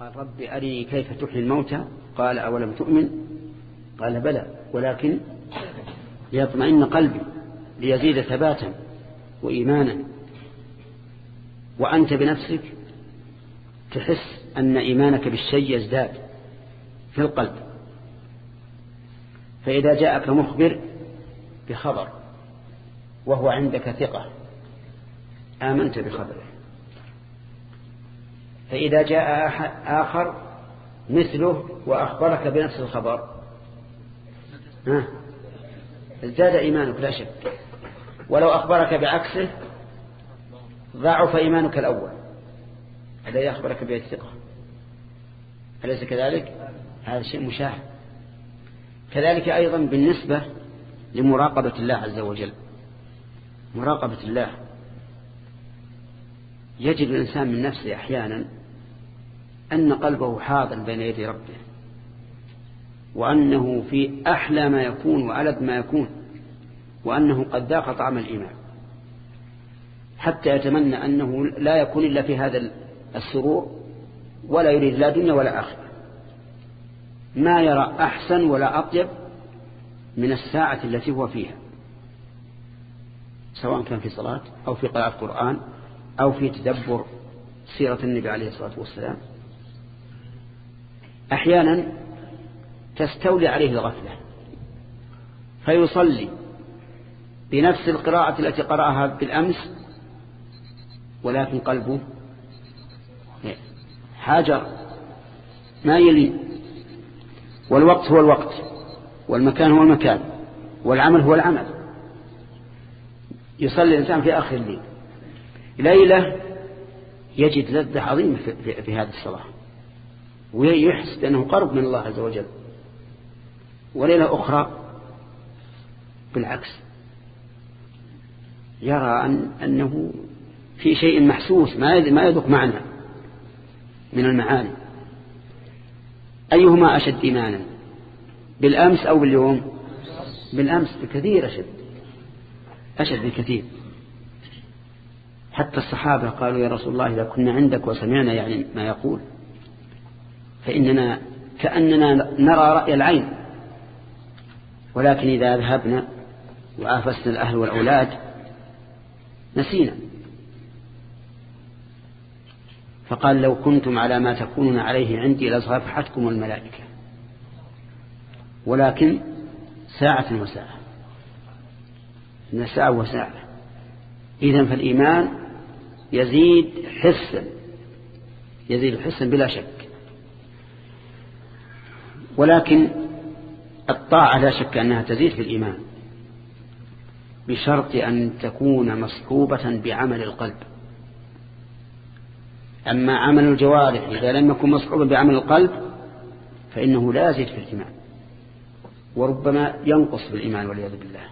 قال رب أري كيف تحيي الموتى؟ قال أولم تؤمن؟ قال بلى ولكن ليطمئن قلبي ليزيد ثباتا وإيمانا. وأنت بنفسك تحس أن إيمانك بالشيء يزداد في القلب فإذا جاءك مخبر بخبر وهو عندك ثقة آمنت بخبره. فإذا جاء آخر مثله وأخبرك بنفس الخبر. ازداد إيمانك لا شك. ولو أخبرك بعكسه ضعف إيمانك الأول. هذا يخبرك بالثقة أليس كذلك؟ هذا شيء مشاهد. كذلك أيضا بالنسبة لمراقبة الله عز وجل. مراقبة الله. يجد الإنسان من نفسه أحيانا أن قلبه حاضر بين يدي ربه وأنه في أحلى ما يكون وألد ما يكون وأنه قد ذاق طعم الإيمان حتى يتمنى أنه لا يكون إلا في هذا السرور ولا يريد لا دنيا ولا آخرة. ما يرى أحسن ولا أطيب من الساعة التي هو فيها سواء كان في صلاة أو في قراءة القرآن أو في تدبر سيرة النبي عليه الصلاة والسلام. أحيانا تستولي عليه الغفلة فيصلي بنفس القراءة التي قرأها بالأمس ولكن قلبه حاجر ما يلي. والوقت هو الوقت والمكان هو المكان والعمل هو العمل. يصلي الإنسان في آخر الليل. ليلة يجد لذة عظيمة في, هذه الصلاة. ويحس أنه قرب من الله عز وجل. وليلة أخرى بالعكس. يرى أن أنه في شيء محسوس ما ما يذوق معنى من المعاني. أيهما أشد إيمانا؟ بالأمس أو باليوم؟ بالأمس بكثير أشد. أشد بكثير. حتى الصحابة قالوا يا رسول الله إذا كنا عندك وسمعنا يعني ما يقول. فإننا كأننا نرى رأي العين. ولكن إذا ذهبنا وآفسنا الأهل والأولاد نسينا. فقال لو كنتم على ما تكونون عليه عندي لصافحتكم الملائكة. ولكن ساعة وساعة. إن ساعة وساعة. إذن فالإيمان يزيد حسا يزيد حسا بلا شك. ولكن الطاعة لا شك أنها تزيد في الإيمان بشرط أن تكون مصحوبة بعمل القلب. أما عمل الجوارح إذا لم يكن مصحوبا بعمل القلب فإنه لا يزيد في الإيمان وربما ينقص بالإيمان والعياذ بالله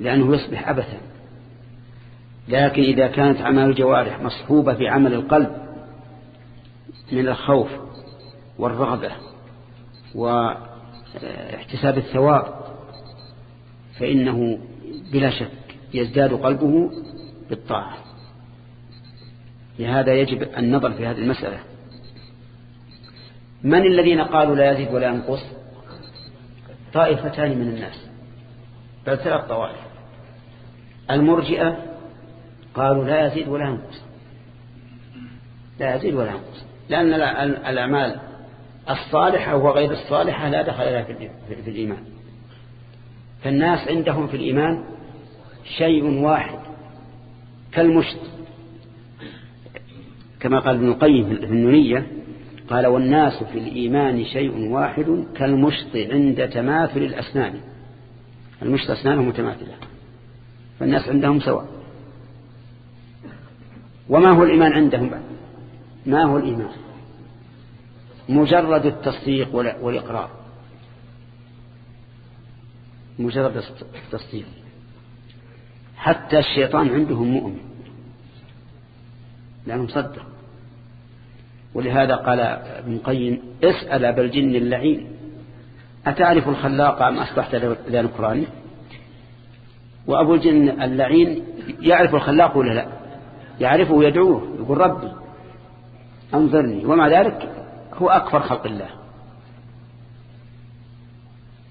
لأنه يصبح عبثا لكن إذا كانت عمل الجوارح مصحوبة بعمل القلب من الخوف والرغبة واحتساب الثواب فإنه بلا شك يزداد قلبه بالطاعة. لهذا يجب النظر في هذه المسألة. من الذين قالوا لا يزيد ولا ينقص؟ طائفتان من الناس. بل ثلاث طوائف. المرجئة قالوا لا يزيد ولا ينقص. لا يزيد ولا ينقص. لأن الأعمال الصالحة وغير الصالحة لا دخل لها في الإيمان. فالناس عندهم في الإيمان شيء واحد كالمشت كما قال ابن القيم في النونية قال والناس في الإيمان شيء واحد كالمشط عند تماثل الأسنان. المشط أسنانه متماثلة فالناس عندهم سواء. وما هو الإيمان عندهم بعد؟ ما هو الإيمان؟ مجرد التصديق والإقرار. مجرد التصديق. حتى الشيطان عندهم مؤمن. لأنه صدق ولهذا قال ابن قيم اسأل أبا الجن اللعين. أتعرف الخلاق أم أصبحت ذا نكراني وأبو الجن اللعين يعرف الخلاق ولا لا؟ يعرفه ويدعوه يقول ربي أنظرني ومع ذلك هو أكبر خلق الله.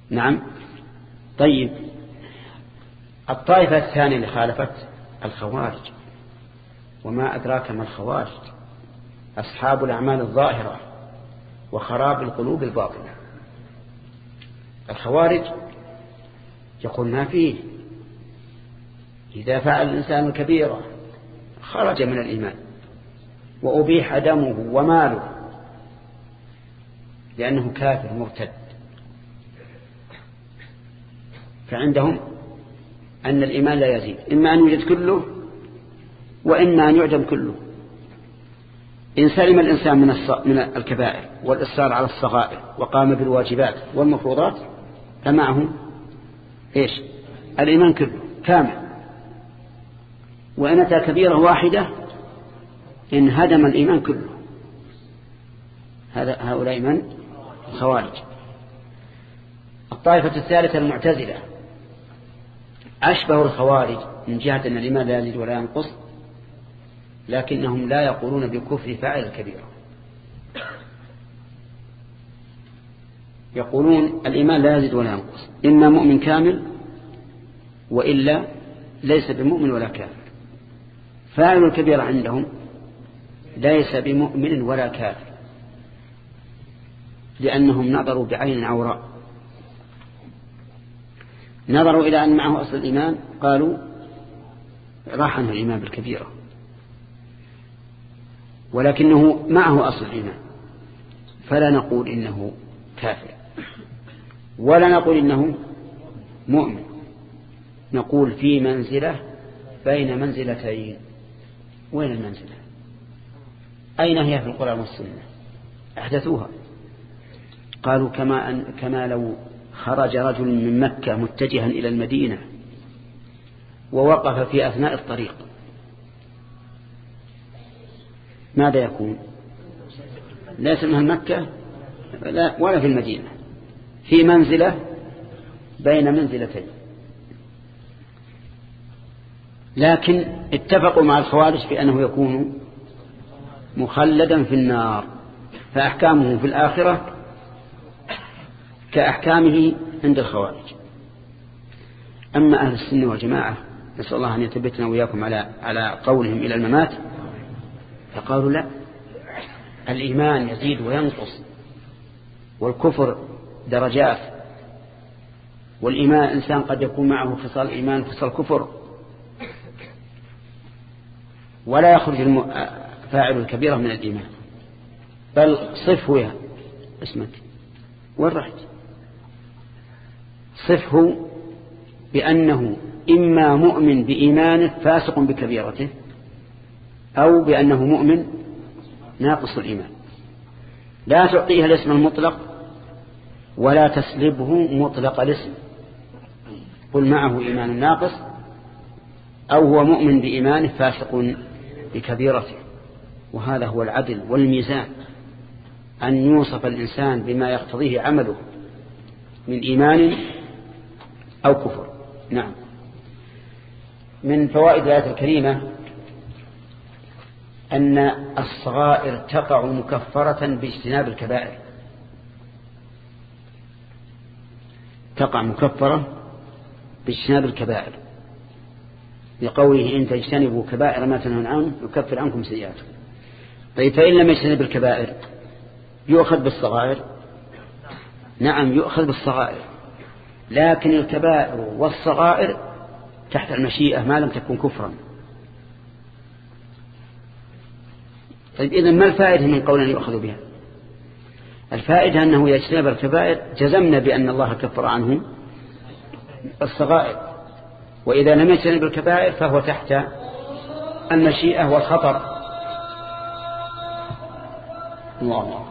نعم. طيب. الطائفة الثانية اللي خالفت الخوارج. وما أدراك ما الخوارج. أصحاب الأعمال الظاهرة وخراب القلوب الباطنة. الخوارج يقول ما فيه. إذا فعل الإنسان الكبيرة خرج من الإيمان. وأبيح دمه وماله. لأنه كافر مرتد. فعندهم أن الإيمان لا يزيد. إما أن يوجد كله وإما أن يعدم كله. إن سلم الإنسان من من الكبائر والإصرار على الصغائر وقام بالواجبات والمفروضات فمعه إيش؟ الإيمان كله كامل. وإن أتى كبيرة واحدة انهدم الإيمان كله. هذا هؤلاء من؟ الخوارج. الطائفة الثالثة المعتزلة. أشبه الخوارج من جهة أن لا يزيد ولا ينقص لكنهم لا يقولون بكفر فاعل الكبيرة يقولون الإيمان لا يزيد ولا ينقص إما مؤمن كامل وإلا ليس بمؤمن ولا كافر. فاعل الكبيرة عندهم ليس بمؤمن ولا كافر. لأنهم نظروا بعين عوراء نظروا إلى أن معه أصل الإيمان قالوا راح عنه الإيمان بالكبيرة. ولكنه معه أصل الإيمان. فلا نقول إنه كافر. ولا نقول إنه مؤمن. نقول في منزلة بين منزلتين. وين المنزلة؟ أين هي في القرآن والسنة؟ أحدثوها. قالوا كما, أن كما لو خرج رجل من مكة متجها إلى المدينة ووقف في أثناء الطريق. ماذا يكون؟ ليس من مكة؟ ولا في المدينة. في منزلة بين منزلتين. لكن اتفقوا مع الخوارج بأنه يكون مخلدا في النار فأحكامه في الآخرة كأحكامه عند الخوارج. أما أهل السنة والجماعة نسأل الله أن يثبتنا وإياكم على على قولهم إلى الممات. فقالوا لا الإيمان يزيد وينقص والكفر درجات والإيمان إنسان قد يكون معه خصال إيمان وخصال كفر. ولا يخرج فاعل الكبيرة من الإيمان. بل صفه يا اسمك. وين رحت؟ صفه بأنه إما مؤمن بإيمانه فاسق بكبيرته أو بأنه مؤمن ناقص الإيمان. لا تعطيها الاسم المطلق ولا تسلبه مطلق الاسم. قل معه إيمان ناقص أو هو مؤمن بإيمانه فاسق بكبيرته. وهذا هو العدل والميزان أن يوصف الإنسان بما يقتضيه عمله من إيمان أو كفر. نعم. من فوائد الآية الكريمة أن الصغائر تقع مكفرة باجتناب الكبائر. تقع مكفرة باجتناب الكبائر. لقوله إن تجتنبوا كبائر ما تنهون عنه يكفر عنكم سيئاتكم. طيب فإن لم يجتنب الكبائر يؤخذ بالصغائر؟ نعم يؤخذ بالصغائر. لكن الكبائر والصغائر تحت المشيئة ما لم تكن كفرا. طيب إذن ما الفائدة من قول يؤخذ بها؟ الفائدة أنه يجتنب الكبائر جزمنا بأن الله كفر عنه الصغائر وإذا لم يجتنب الكبائر فهو تحت المشيئة والخطر. الله. للرجال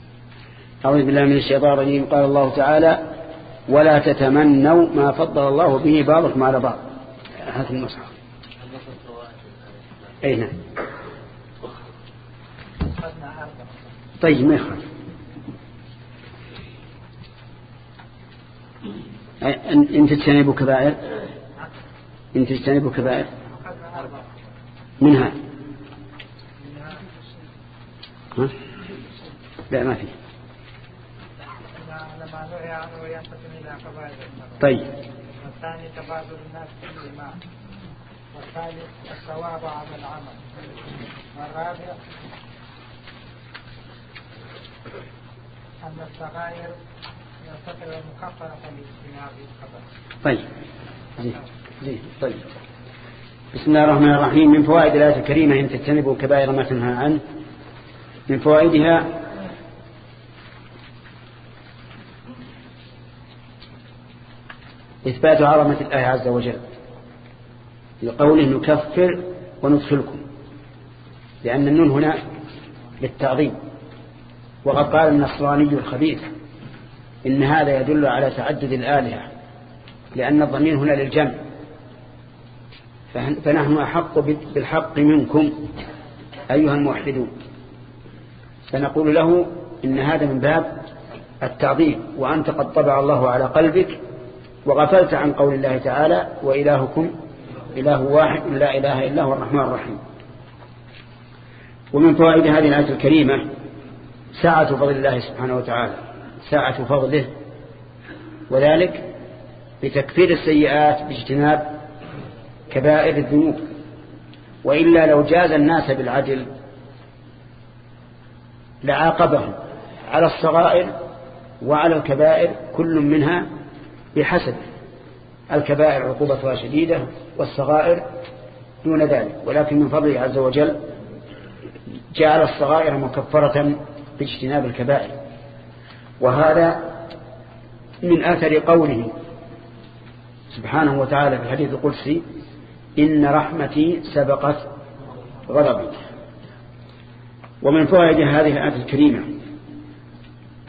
أعوذ بالله من الشيطان الرجيم. قال الله تعالى ولا تتمنوا ما فضل الله به بعضكم على بعض. هذا المصحف. أي نعم. طيب ما يخالف؟ إن تجتنبوا كبائر إن تجتنبوا كبائر منها. ها؟ لا ما في. طيب. والثاني تبادل الناس بالإيمان والثالث الثواب على العمل. والرابع أن الصغائر يستطيع المكفرة لاجتناب الخبر طيب. زين. زين. طيب. بسم الله الرحمن الرحيم. من فوائد الآية الكريمة إن تجتنبوا كبائر ما تنهى عنه. من فوائدها إثبات عظمة الله عز وجل لقوله نكفر وندخلكم لأن النون هنا للتعظيم وقد قال النصراني الخبيث إن هذا يدل على تعدد الآلهة لأن الضمير هنا للجمع. فنحن أحق بالحق منكم أيها الموحدون. فنقول له إن هذا من باب التعظيم وأنت قد طبع الله على قلبك وغفلت عن قول الله تعالى وإلهكم إله واحد لا إله إلا هو الرحمن الرحيم. ومن فوائد هذه الآية الكريمة ساعة فضل الله سبحانه وتعالى ساعة فضله وذلك بتكفير السيئات باجتناب كبائر الذنوب. وإلا لو جاز الناس بالعدل لعاقبهم على الصغائر وعلى الكبائر كل منها بحسب الكبائر عقوبتها شديدة والصغائر دون ذلك ولكن من فضله عز وجل جعل الصغائر مكفرة باجتناب الكبائر. وهذا من أثر قوله سبحانه وتعالى في الحديث القدسي إن رحمتي سبقت غضبي. ومن فوائد هذه الآية الكريمة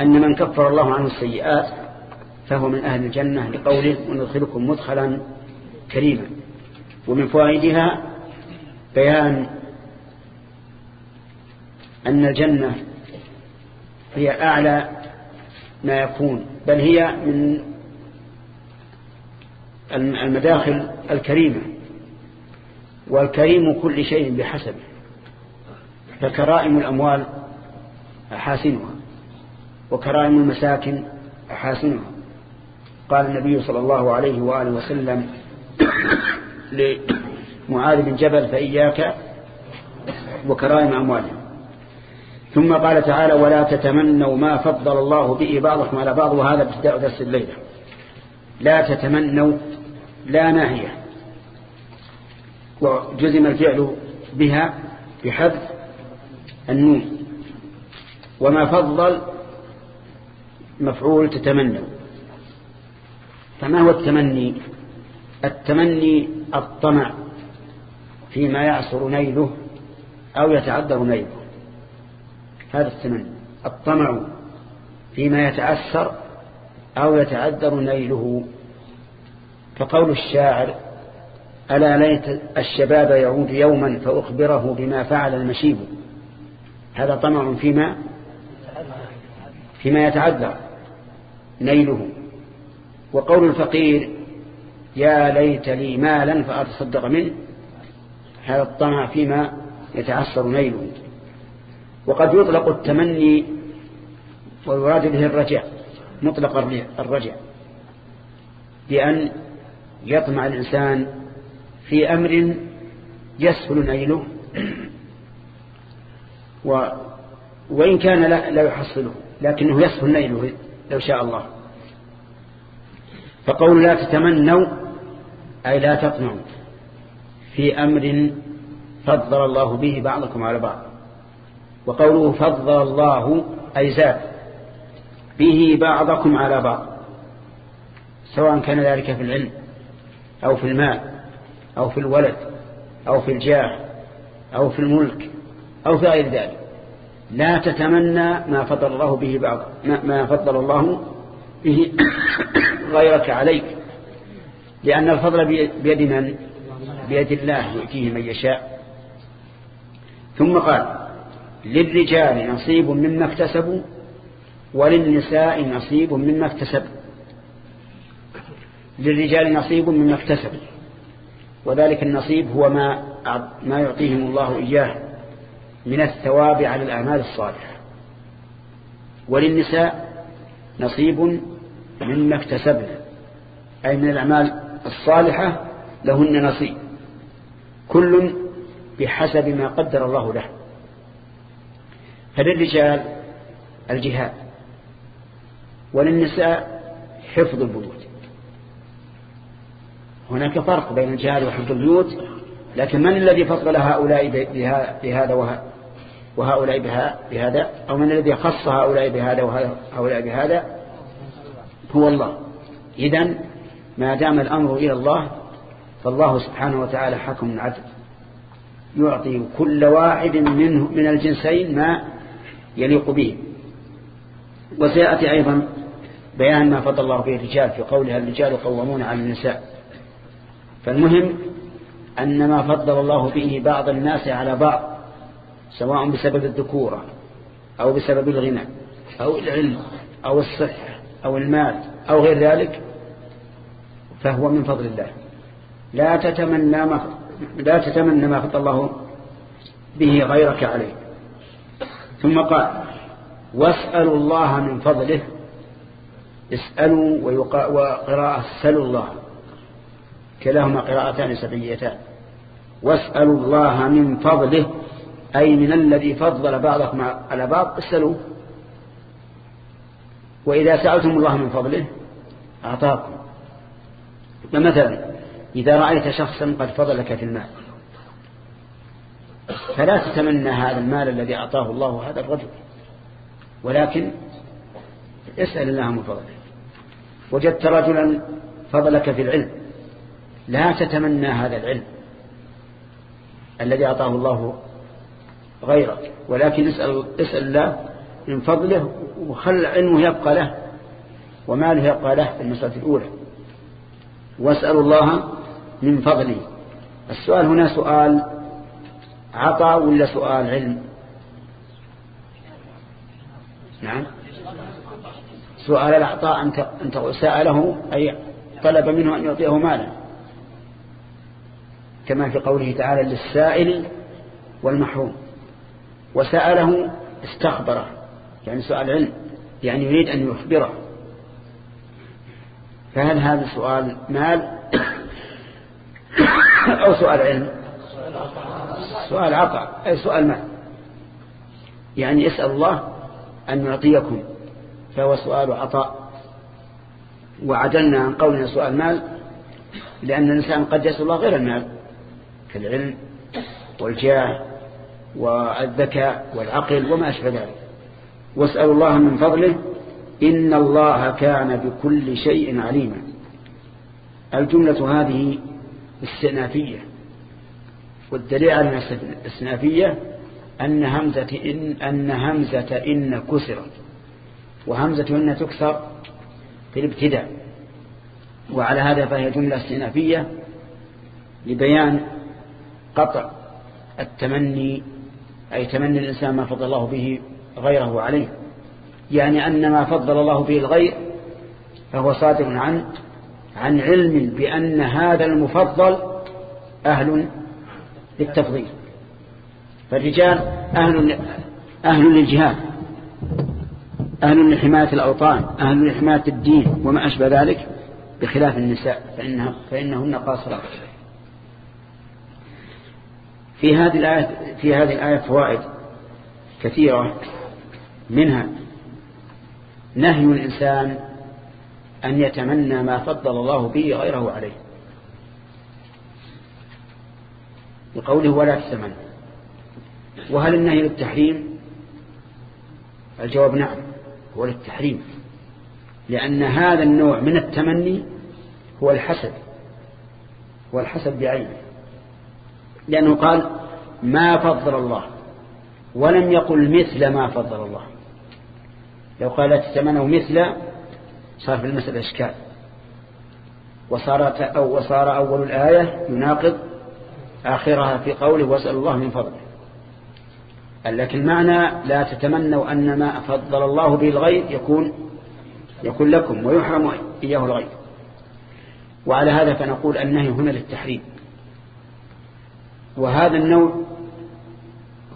أن من كفر الله عنه السيئات فهو من أهل الجنة لقوله وندخلكم مدخلا كريما. ومن فوائدها بيان أن الجنة هي أعلى ما يكون بل هي من المداخل الكريمة والكريم كل شيء بحسبه فكرائم الأموال أحاسنها وكرائم المساكن أحاسنها قال النبي صلى الله عليه وآله وسلم لمعاذ بن جبل فإياك وكرائم أموالهم. ثم قال تعالى ولا تتمنوا ما فضل الله به بعضكم على بعض وهذا ابتداء درس الليلة. لا تتمنوا لا ناهية. وجزم الفعل بها بحذف النون. وما فضل مفعول تتمنوا. فما هو التمني؟ التمني الطمع فيما يعصر نيله أو يتعذر نيله. هذا التمني. الطمع فيما يتعسر أو يتعذر نيله. فقول الشاعر ألا ليت الشباب يعود يوما فأخبره بما فعل المشيب؟ هذا طمع فيما؟ فيما يتعذر نيله. وقول الفقير يا ليت لي مالا فأتصدق منه. هذا الطمع فيما يتعسر نيله. وقد يطلق التمني ويراد به الرجع مطلق الرجع بأن يطمع الإنسان في أمر يسهل نيله و وإن كان لا يحصله لكنه يسهل نيله لو شاء الله. فقول لا تتمنوا أي لا تطمعوا في أمر فضل الله به بعضكم على بعض. وقوله فضل الله أي زاد به بعضكم على بعض سواء كان ذلك في العلم أو في المال أو في الولد أو في الجاه أو في الملك أو في غير ذلك. لا تتمنى ما فضل الله به بعض ما فضل الله به غيرك عليك. لأن الفضل بيد من؟ بيد الله يؤتيه من يشاء. ثم قال للرجال نصيب مما اكتسبوا وللنساء نصيب مما اكتسبوا. للرجال نصيب مما اكتسبوا. وذلك النصيب هو ما ما يعطيهم الله إياه من الثواب على الأعمال الصالحة. وللنساء نصيب مما اكتسبنا أي من الأعمال الصالحة لهن نصيب. كل بحسب ما قدر الله له. فللرجال الجهاد وللنساء حفظ البيوت. هناك فرق بين الجهاد وحفظ البيوت لكن من الذي فضل هؤلاء بهذا وهؤلاء بهذا؟ أو من الذي خص هؤلاء بهذا وهؤلاء بهذا؟ هو الله. إذن ما دام الأمر إلى الله فالله سبحانه وتعالى حكم عدل. يعطي كل واحد منه من الجنسين ما يليق به. وسيأتي أيضا بيان ما فضل الله به الرجال في قولها الرجال قوامون على النساء. فالمهم أن ما فضل الله به بعض الناس على بعض سواء بسبب الذكورة أو بسبب الغنى أو العلم أو الصحة أو المال أو غير ذلك فهو من فضل الله. لا تتمنى ما لا تتمنى ما فضل الله به غيرك عليه. ثم قال واسألوا الله من فضله. اسألوا وقراءة سلوا الله. كلاهما قراءتان سبعيتان. واسألوا الله من فضله أي من الذي فضل بعضكم على بعض اسألوا وإذا سألتم الله من فضله أعطاكم. فمثلا إذا رأيت شخصا قد فضلك في المال فلا تتمنى هذا المال الذي أعطاه الله هذا الرجل. ولكن اسأل الله من فضله. وجدت رجلا فضلك في العلم لا تتمنى هذا العلم الذي أعطاه الله غيرك. ولكن اسأل, اسأل الله من فضله وخل علمه يبقى له وماله يبقى له في المسألة الأولى. واسأل الله من فضله. السؤال هنا سؤال عطاء ولا سؤال علم؟ نعم. سؤال العطاء أنت سأله أي طلب منه أن يعطيه مالا كما في قوله تعالى للسائل والمحروم. وسأله استخبره. يعني سؤال علم يعني يريد أن يخبره. فهل هذا سؤال مال أو سؤال علم؟ سؤال عطاء أي سؤال مال. يعني يسأل الله أن يعطيكم فهو سؤال عطاء. وعدلنا عن قولنا سؤال مال لأن الإنسان قد يسأل الله غير المال كالعلم والجاه والذكاء والعقل وما أشبه ذلك. واسأل الله من فضله إن الله كان بكل شيء عليما. الجملة هذه استئنافية والدليل على الاستئنافية أن همزة إن, أن همزة إن كسرت وهمزة إن تكسر في الابتداء وعلى هذا فهي جملة استئنافية لبيان قطع التمني أي تمني الإنسان ما فضل الله به غيره عليه. يعني أن ما فضل الله به الغير فهو صادر عن عن علم بأن هذا المفضل أهل للتفضيل. فالرجال أهل, أهل للجهاد أهل لحماية الأوطان أهل لحماية الدين وما أشبه ذلك بخلاف النساء فإنها فإنهن قاصرات. في هذه الآية في هذه الآية فوائد كثيرة. منها نهي الإنسان أن يتمنى ما فضل الله به غيره عليه. بقوله ولا تتمنى. وهل النهي للتحريم؟ الجواب نعم هو للتحريم. لأن هذا النوع من التمني هو الحسد هو الحسد بعينه. لأنه قال ما فضل الله ولم يقل مثل ما فضل الله. لو قال لا تتمنوا مثل صار في المسألة إشكال. وصارت أو وصار أول الآية يناقض آخرها في قوله واسأل الله من فضله. لكن المعنى لا تتمنوا أن ما فضل الله به الغير يكون يكون لكم ويحرم إياه الغير وعلى هذا فنقول النهي هنا للتحريم. وهذا النوع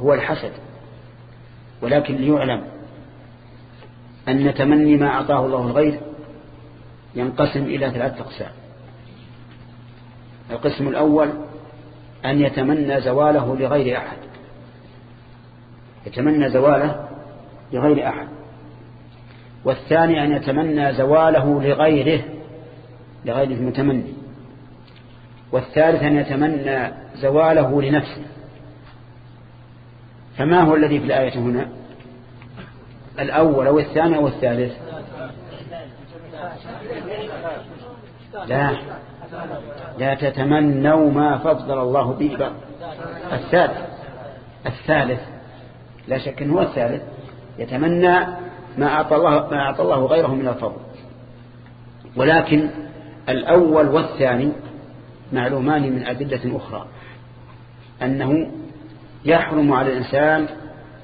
هو الحسد. ولكن ليعلم أن تمني ما أعطاه الله الغير ينقسم إلى ثلاثة أقسام. القسم الأول أن يتمنى زواله لغير أحد. يتمنى زواله لغير أحد. والثاني أن يتمنى زواله لغيره لغير المتمني. والثالث أن يتمنى زواله لنفسه. فما هو الذي في الآية هنا؟ الأول أو الثاني أو الثالث؟ لا. لا تتمنوا ما فضل الله به. الثالث. الثالث. لا شك أنه هو الثالث. يتمنى ما أعطى الله, ما أعطى الله غيره من الفضل. ولكن الأول والثاني معلومان من أدلة أخرى. أنه يحرم على الإنسان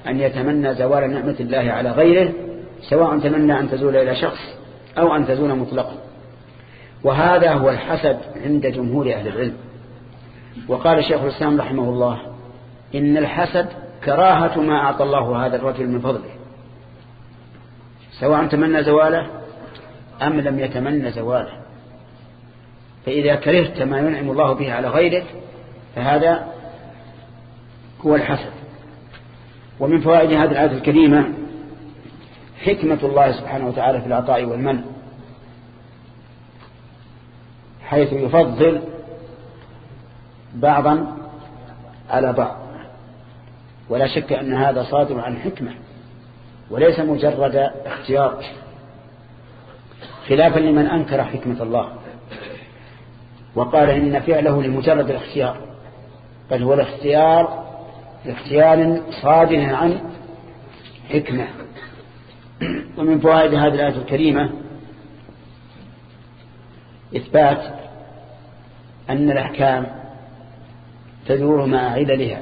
أن يتمنى زوال نعمة الله على غيره سواء تمنى أن تزول إلى شخص أو أن تزول مطلقا. وهذا هو الحسد عند جمهور أهل العلم. وقال الشيخ الإسلام رحمه الله إن الحسد كراهة ما أعطى الله هذا الرجل من فضله. سواء تمنى زواله أم لم يتمنى زواله. فإذا كرهت ما ينعم الله به على غيرك فهذا هو الحسد ومن فوائد هذه الآية الكريمة حكمة الله سبحانه وتعالى في العطاء والمنع حيث يفضل بعضا على بعض. ولا شك أن هذا صادر عن حكمة وليس مجرد اختيار خلافا لمن أنكر حكمة الله وقال إن فعله لمجرد الاختيار بل هو الاختيار لاختيار صادر عن حكمة. ومن فوائد هذه الآية الكريمة إثبات أن الأحكام تدور مع عللها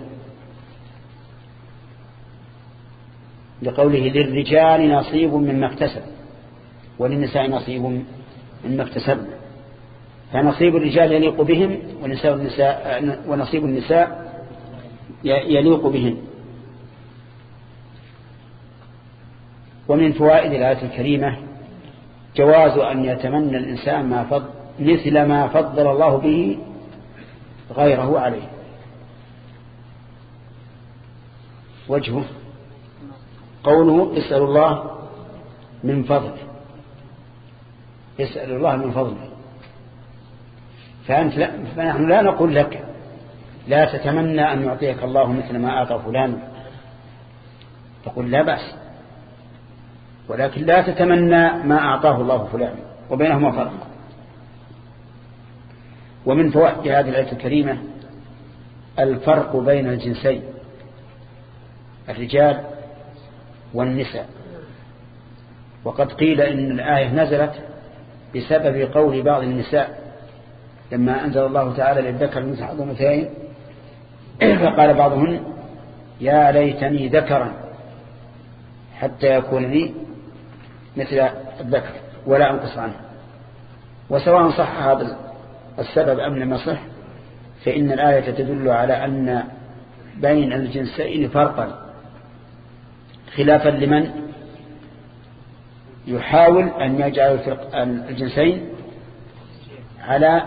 لقوله للرجال نصيب مما اكتسب وللنساء نصيب مما اكتسب فنصيب الرجال يليق بهم ونساء النساء ونصيب النساء يليق بهم ومن فوائد الآية الكريمة جواز أن يتمنى الإنسان ما فضل مثل ما فضل الله به غيره عليه. وجهه. قوله اسأل الله من فضله. اسأل الله من فضله. فأنت لا فنحن لا نقول لك لا تتمنى أن يعطيك الله مثل ما أعطى فلان. تقول لا بأس. ولكن لا تتمنى ما أعطاه الله فلان. وبينهما فرق. ومن فوائد هذه الآية الكريمة الفرق بين الجنسين الرجال والنساء. وقد قيل إن الآية نزلت بسبب قول بعض النساء لما أنزل الله تعالى للذكر مثل عظمتين فقال بعضهن يا ليتني ذكرا حتى يكون لي مثل الذكر ولا أنقص عنه. وسواء صح هذا السبب أم لم يصح فإن الآية تدل على أن بين الجنسين فرقا. خلافا لمن؟ يحاول أن يجعل الجنسين على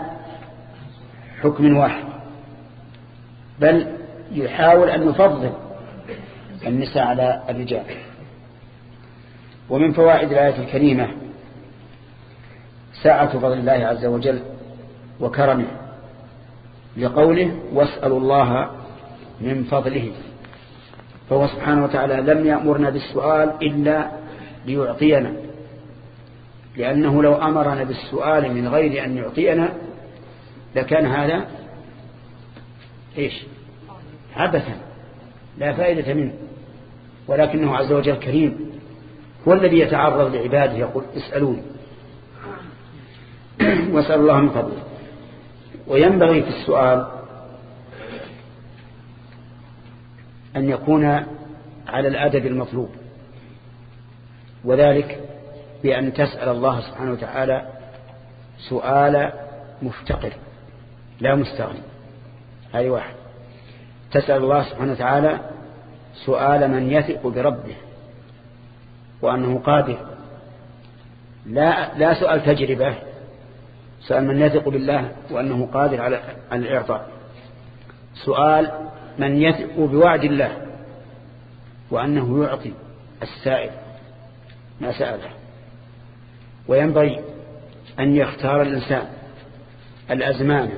حكم واحد. بل يحاول أن يفضل النساء على الرجال. ومن فوائد الآية الكريمة ساعة فضل الله عز وجل وكرمه لقوله واسألوا الله من فضله. فهو سبحانه وتعالى لم يأمرنا بالسؤال إلا ليعطينا. لأنه لو أمرنا بالسؤال من غير أن يعطينا لكان هذا إيش؟ عبثا. لا فائدة منه. ولكنه عز وجل كريم. هو الذي يتعرض لعباده يقول اسألوني. وأسأل الله من فضله. وينبغي في السؤال أن يكون على الأدب المطلوب. وذلك بأن تسأل الله سبحانه وتعالى سؤال مفتقر لا مستغني. هذه واحد. تسأل الله سبحانه وتعالى سؤال من يثق بربه وأنه قادر. لا, لا سؤال تجربة سؤال من يثق بالله وأنه قادر على الإعطاء. سؤال من يثق بوعد الله وأنه يعطي السائل ما سأله. وينبغي أن يختار الإنسان الأزمان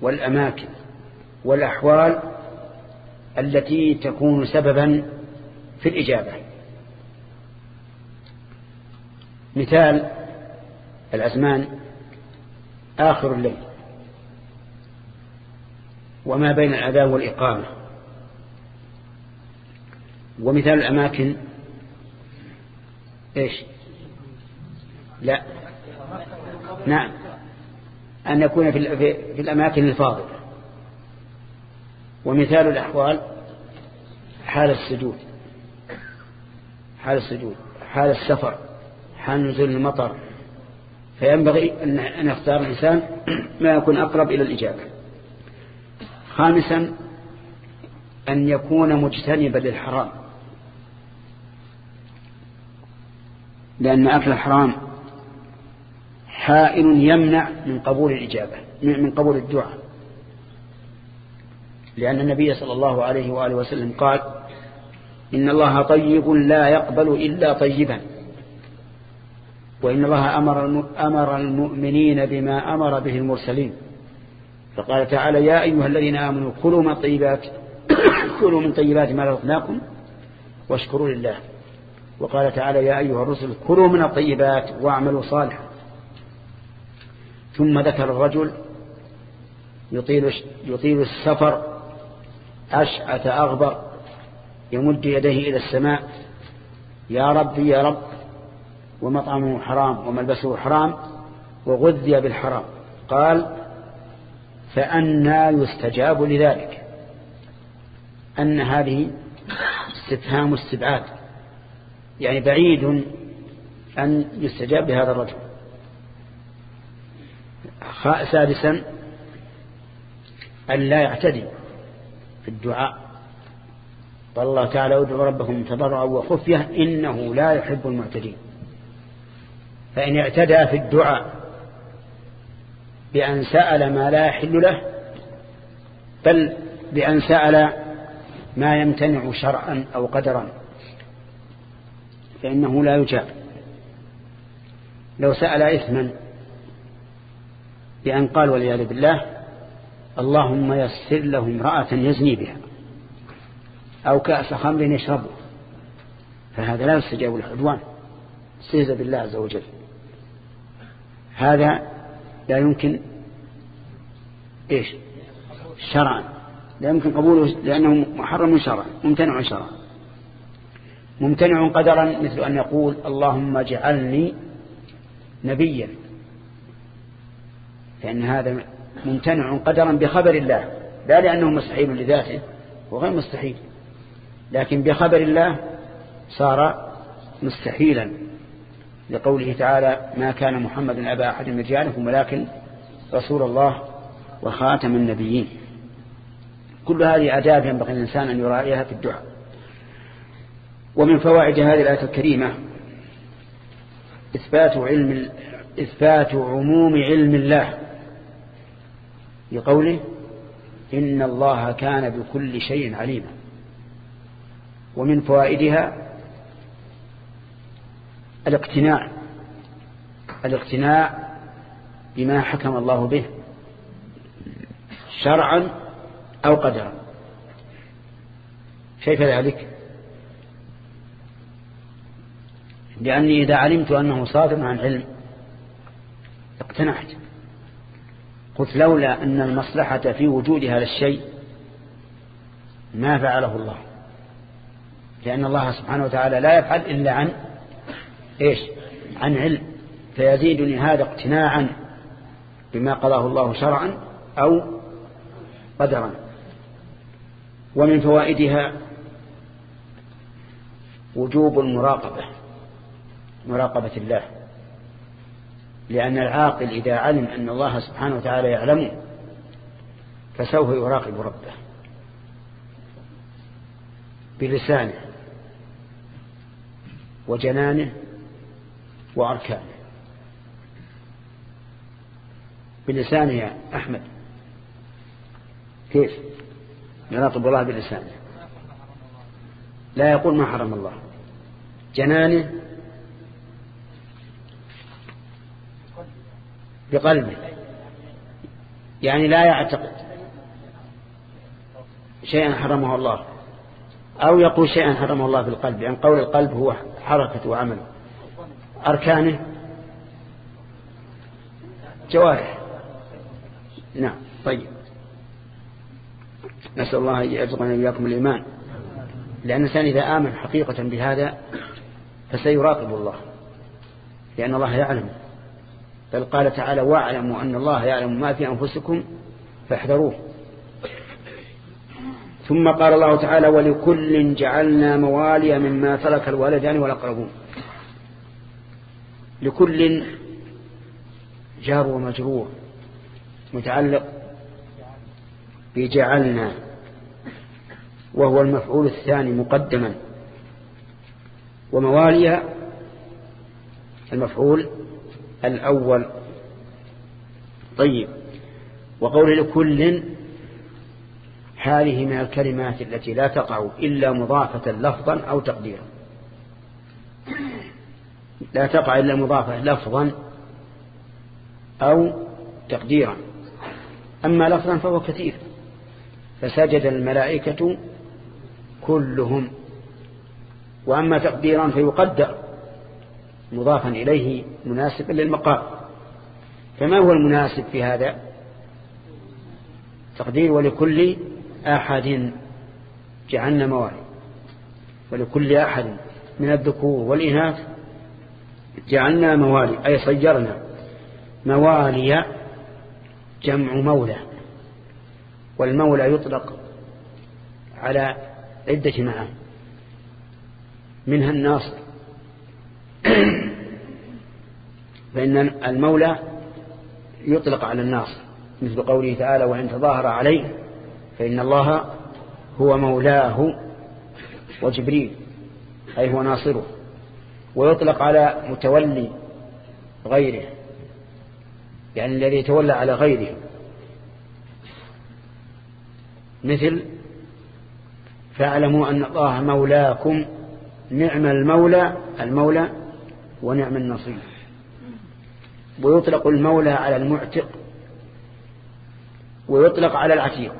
والأماكن والأحوال التي تكون سببا في الإجابة. مثال الأزمان آخر الليل وما بين الأذان والإقامة. ومثال الأماكن إيش؟ لا. نعم. أن يكون في, في الأماكن الفاضلة. ومثال الأحوال حال السجود. حال السجود حال السفر حال نزول المطر. فينبغي أن يختار الإنسان ما يكون أقرب إلى الإجابة. خامسا أن يكون مجتنبا للحرام. لأن أكل الحرام حائل يمنع من قبول الإجابة من قبول الدعاء. لأن النبي صلى الله عليه وآله وسلم قال إن الله طيب لا يقبل إلا طيبا. وإن الله أمر, أمر المؤمنين بما أمر به المرسلين. فقال تعالى يا أيها الذين آمنوا كلوا من طيبات كلوا من طيبات ما رزقناكم واشكروا لله. وقال تعالى يا أيها الرسل كلوا من الطيبات واعملوا صالحا. ثم ذكر الرجل يطيل, يطيل السفر أشعث أغبر يمد يديه إلى السماء يا رب يا رب ومطعمه حرام وملبسه حرام وغذي بالحرام. قال فأنا يستجاب لذلك. أن هذه استفهام استبعاد يعني بعيد أن يستجاب لهذا الرجل. سادسا أن لا يعتدي. في الدعاء. قال الله تعالى ادعوا ربكم تضرعا وخفية إنه لا يحب المعتدين. فإن اعتدى في الدعاء بأن سأل ما لا يحل له بل بأن سأل ما يمتنع شرعا أو قدرا فإنه لا يجاب. لو سأل إثما بأن قال والعياذ بالله اللهم يسر له امرأة يزني بها أو كأس خمر يشربه. فهذا لا يستجاب العدوان استهزأ بالله عز وجل. هذا لا يمكن إيش؟ شرعا. لا يمكن قبوله لأنه محرم شرعا ممتنع شرعا. ممتنع قدرا مثل أن يقول اللهم اجعلني نبيا. فإن هذا ممتنع قدرا بخبر الله. لا لأنه مستحيل لذاته وغير مستحيل. لكن بخبر الله صار مستحيلا. لقوله تعالى ما كان محمد أبا أحد من رجالكم ولكن رسول الله وخاتم النبيين. كل هذه أداب ينبغي الإنسان أن يراعيها في الدعاء. ومن فوائد هذه الآية الكريمة إثبات علم إثبات عموم علم الله. بقوله إن الله كان بكل شيء عليما. ومن فوائدها الاقتناع الاقتناع بما حكم الله به شرعا أو قدرا. كيف ذلك؟ لأني إذا علمت أنه صادر عن علم اقتنعت. قلت لولا أن المصلحة في وجود هذا الشيء ما فعله الله. لأن الله سبحانه وتعالى لا يفعل إلا عن إيش؟ عن علم. فيزيدني هذا اقتناعا بما قضاه الله شرعا أو قدرا. ومن فوائدها وجوب المراقبة مراقبة الله. لأن العاقل إذا علم أن الله سبحانه وتعالى يعلمه فسوف يراقب ربه. بلسانه وجنانه وأركانه. بلسانه يا أحمد. كيف؟ يراقب الله بلسانه. لا يقول ما حرم الله. جنانه بقلبه. يعني لا يعتقد شيئا حرمه الله أو يقول شيئا حرمه الله في القلب يعني قول القلب هو حركة وعمل. أركانه؟ جوارح. نعم طيب. نسأل الله أن يرزقنا إياكم الإيمان. لأن الإنسان إذا آمن حقيقة بهذا فسيراقب الله لأن الله يعلم. بل قال تعالى واعلموا أن الله يعلم ما في أنفسكم فاحذروه. ثم قال الله تعالى ولكل جعلنا موالي مما ترك الوالدان والأقربون. لكل جار ومجرور متعلق بجعلنا وهو المفعول الثاني مقدما. وموالي المفعول الأول. طيب. وقول لكل هذه من الكلمات التي لا تقع إلا مضافة لفظا أو تقديرا. لا تقع إلا مضافة لفظا أو تقديرا. أما لفظا فهو كثير. فسجد الملائكة كلهم. وأما تقديرا فيقدر. مضافا إليه مناسبا للمقام. فما هو المناسب في هذا؟ تقدير ولكل أحد جعلنا موالي ولكل أحد من الذكور والإناث جعلنا موالي أي صيرنا موالي جمع مولى. والمولى يطلق على عدة معاني. منها الناصر فإن المولى يطلق على الناصر مثل قوله تعالى وإن تظاهر عليه فإن الله هو مولاه وجبريل أي هو ناصره. ويطلق على متولي غيره يعني الذي يتولى على غيره. مثل فاعلموا أن الله مولاكم نعم المولى المولى ونعم النصير. ويطلق المولى على المعتق ويطلق على العتيق.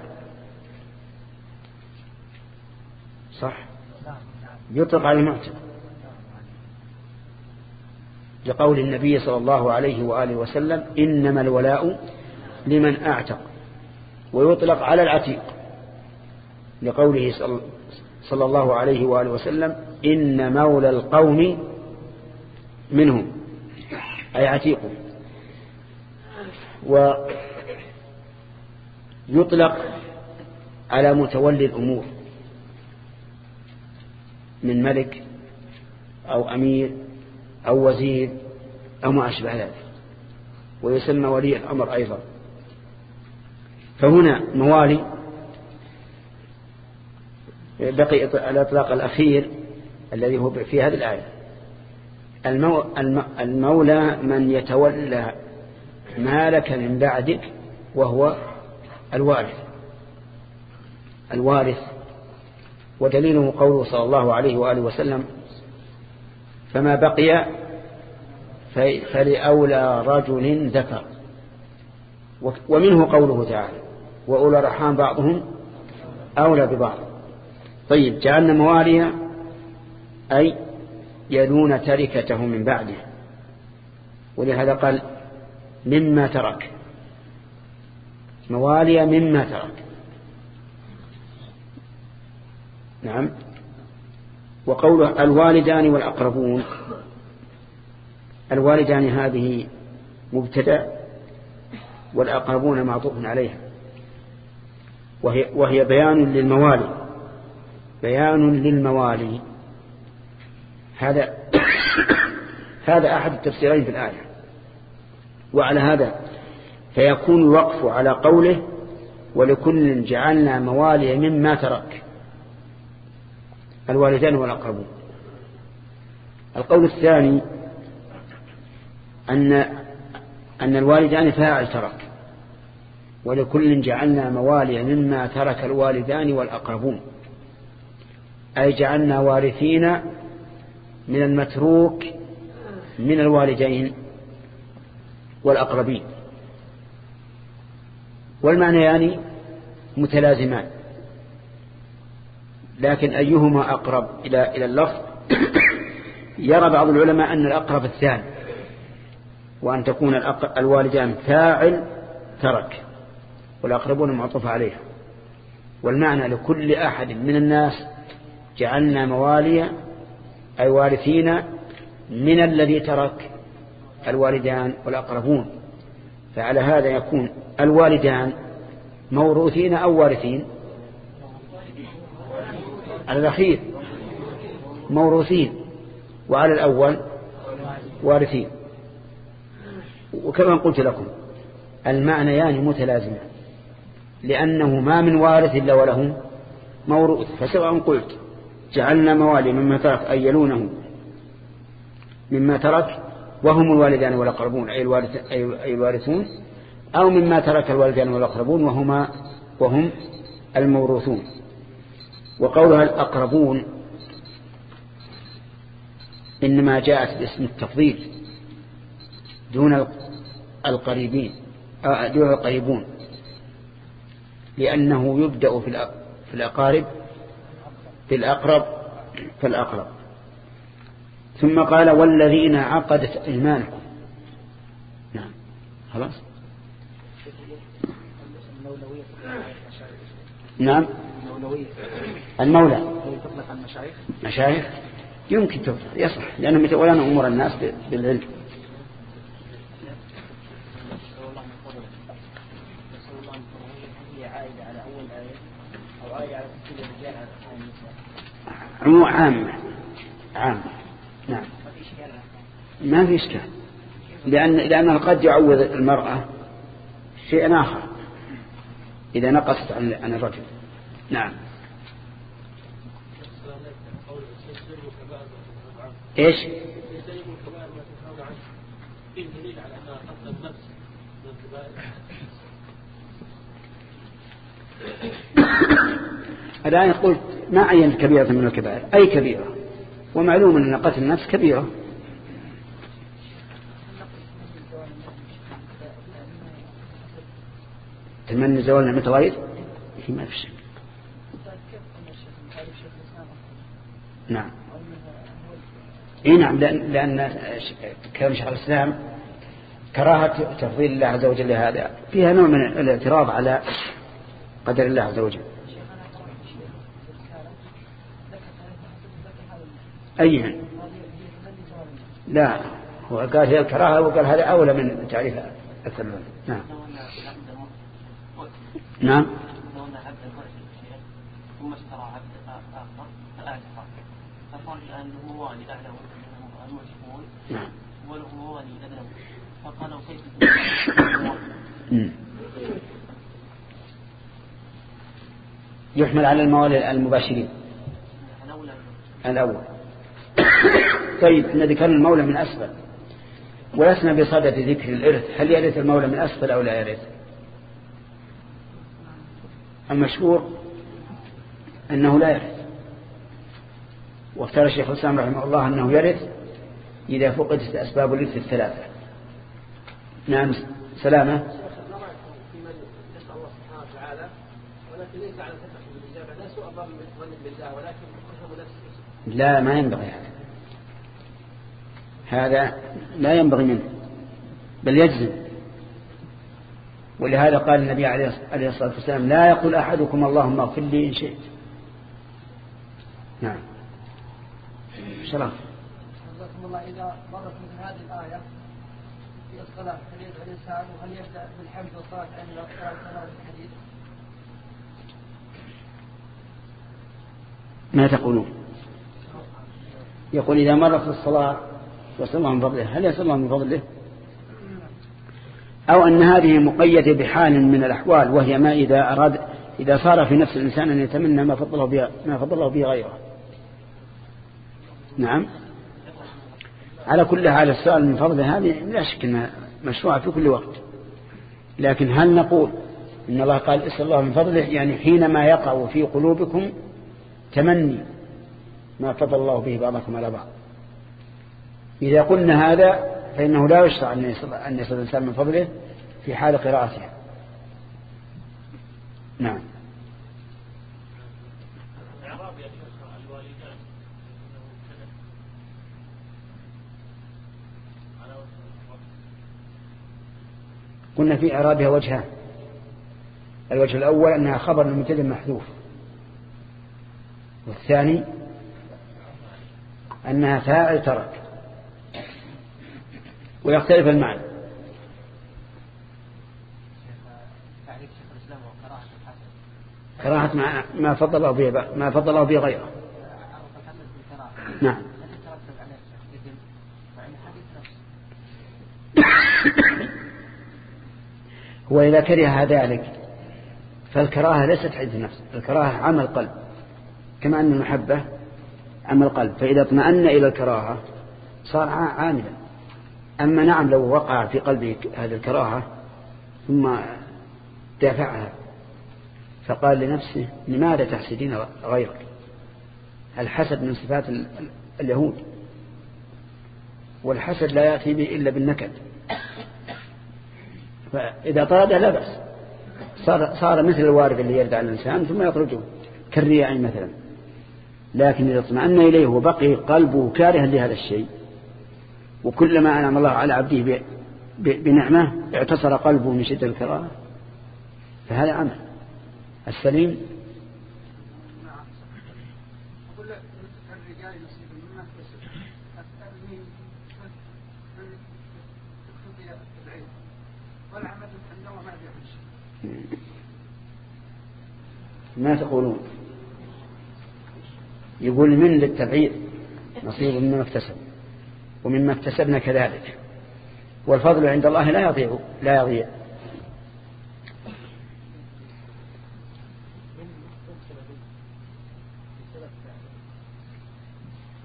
صح؟ يطلق على المعتق. لقول النبي صلى الله عليه وآله وسلم إنما الولاء لمن أعتق. ويطلق على العتيق. لقوله صلى الله عليه وآله وسلم إن مولى القوم منهم أي عتيق ويطلق على متولي الأمور من ملك أو أمير أو وزير أو ما أشبه ذلك ويسمى ولي الأمر أيضا. فهنا موالي بقي الإطلاق الأخير الذي هو في هذه الآية. المولى من يتولى مالك من بعدك وهو الوارث. الوارث ودليله قوله صلى الله عليه وآله وسلم فما بقي فلأولى رجل ذكر. ومنه قوله تعالى وأولى رحام بعضهم أولى ببعض. طيب جعلنا مواليا أي يلون تركته من بعده. ولهذا قال مما ترك. موالي مما ترك. نعم. وقوله الوالدان والأقربون. الوالدان هذه مبتدأ والأقربون معطوف عليها. وهي, وهي بيان للموالي. بيان للموالي. هذا هذا أحد التفسيرين في الآية. وعلى هذا فيكون الوقف على قوله ولكل جعلنا موالي مما ترك. الوالدان والأقربون. القول الثاني أن أن الوالدان فاعل ترك. ولكل جعلنا موالي مما ترك الوالدان والأقربون. أي جعلنا وارثين من المتروك من الوالدين. والأقربين. والمعنى يعني متلازمان. لكن أيهما أقرب إلى إلى اللفظ؟ يرى بعض العلماء أن الأقرب الثاني وأن تكون الوالدان فاعل ترك والأقربون معطوف عليها. والمعنى لكل أحد من الناس جعلنا مواليا أي وارثين من الذي ترك الوالدان والأقربون. فعلى هذا يكون الوالدان موروثين أو وارثين. على الأخير موروثين وعلى الأول وارثين. وكما قلت لكم المعنيان يعني متلازمان لأنه ما من وارث إلا وله موروث. فسواء قلت جعلنا موالي مما ترك أي يلونه مما ترك وهم الوالدان والأقربون أي, الوارث أي الوارثون أو مما ترك الوالدان والأقربون وهما وهم الموروثون. وقولها الأقربون إنما جاءت باسم التفضيل دون القريبين آه، دون القريبون لأنه يبدأ في الأقارب بالأقرب فالأقرب ثم قال والذين عقدت أيمانكم. نعم. خلاص؟ نعم. المولى. مشايخ؟ يمكن تطلق يصح. لأنهم يتولون أمور الناس بالعلم. عامة عامة نعم. ما في إشكال. لأن لأنه قد يعوض المرأة شيئا آخر. إذا نقصت عن الرجل. نعم. إيش؟ الآن قلت ما عين كبيرة من الكبائر؟ أي كبيرة؟ ومعلوم أن قتل النفس كبيرة. تمني زوال نعمة غير ما في شك. نعم. اي نعم لأن, لأن كلام شيخ الإسلام كراهة تفضيل الله عز وجل هذا فيها نوع من الاعتراض على قدر الله عز وجل. أيها. لا. هو قال هي الكراهة وقال هذا أولى من تعريف الثمن. نعم. نعم. نعم يحمل على الموالي المباشرين. الأول. طيب إحنا ذكرنا المولى من أسفل. ولسنا بصدد ذكر الإرث. هل يرث المولى من أسفل أو لا يرث؟ المشهور أنه لا يرث. واختار الشيخ الإسلام رحمه الله أنه يرث إذا فقدت أسباب الإرث الثلاثة. نعم سلامة. لا ما ينبغي هذا. هذا لا ينبغي منه بل يجزم. ولهذا قال النبي عليه الصلاة والسلام لا يقول أحدكم اللهم اغفر لي إن شئت. نعم. شرف. الله. إذا مرت من هذه الآية في الصلاة هل يدعو الإنسان وهل يبدأ بالحمد والصلاة عند الصلاة الحديث؟ ما تقولون؟ يقول إذا مرت الصلاة وصلى الله من فضله. هل يصل الله من فضله؟ أو أن هذه مقيدة بحال من الأحوال وهي ما إذا أراد إذا صار في نفس الإنسان أن يتمنى ما فضله به ما فضله به غيره. نعم. على كل حال السؤال من فضله هذه لا شك أنها مشروعة في كل وقت. لكن هل نقول إن الله قال اسأل الله من فضله؟ يعني حينما يقع في قلوبكم تمني ما فضل الله به بعضكم على بعض. إذا قلنا هذا فإنه لا يشرع أن يصل الإنسان من فضله في حال قراءته. نعم. قلنا في إعرابها وجهان الوجه الأول أنها خبر المبتدا محذوف. والثاني أنها فاعل ترك. ويختلف المعنى. كراهة ما فضل به ما فضل به غيره. نعم. هو إذا كره ذلك فالكراهة ليست عند النفس الكراهة عمل قلب كما أن المحبة عمل قلب فإذا اطمأن إلى الكراهة صار عاملا. أما نعم لو وقع في قلبه هذه الكراهة ثم دافعها فقال لنفسه لماذا تحسدين غيرك؟ الحسد من صفات اليهود. والحسد لا يأتي به إلا بالنكد. فإذا طرده لا بأس. صار, صار مثل الوارد اللي يرد على الإنسان ثم يطرده كالرياء مثلا. لكن إذا اطمأن إليه وبقي قلبه كارها لهذا الشيء وكلما أنعم الله على عبده بنعمة اعتصر قلبه من شدة الكراهة. فهذا عمل. السليم؟ ما تقولون؟ يقول من للتبعيد؟ نصيب مما اكتسب. ومما اكتسبنا كذلك. والفضل عند الله لا يضيع لا يضيع.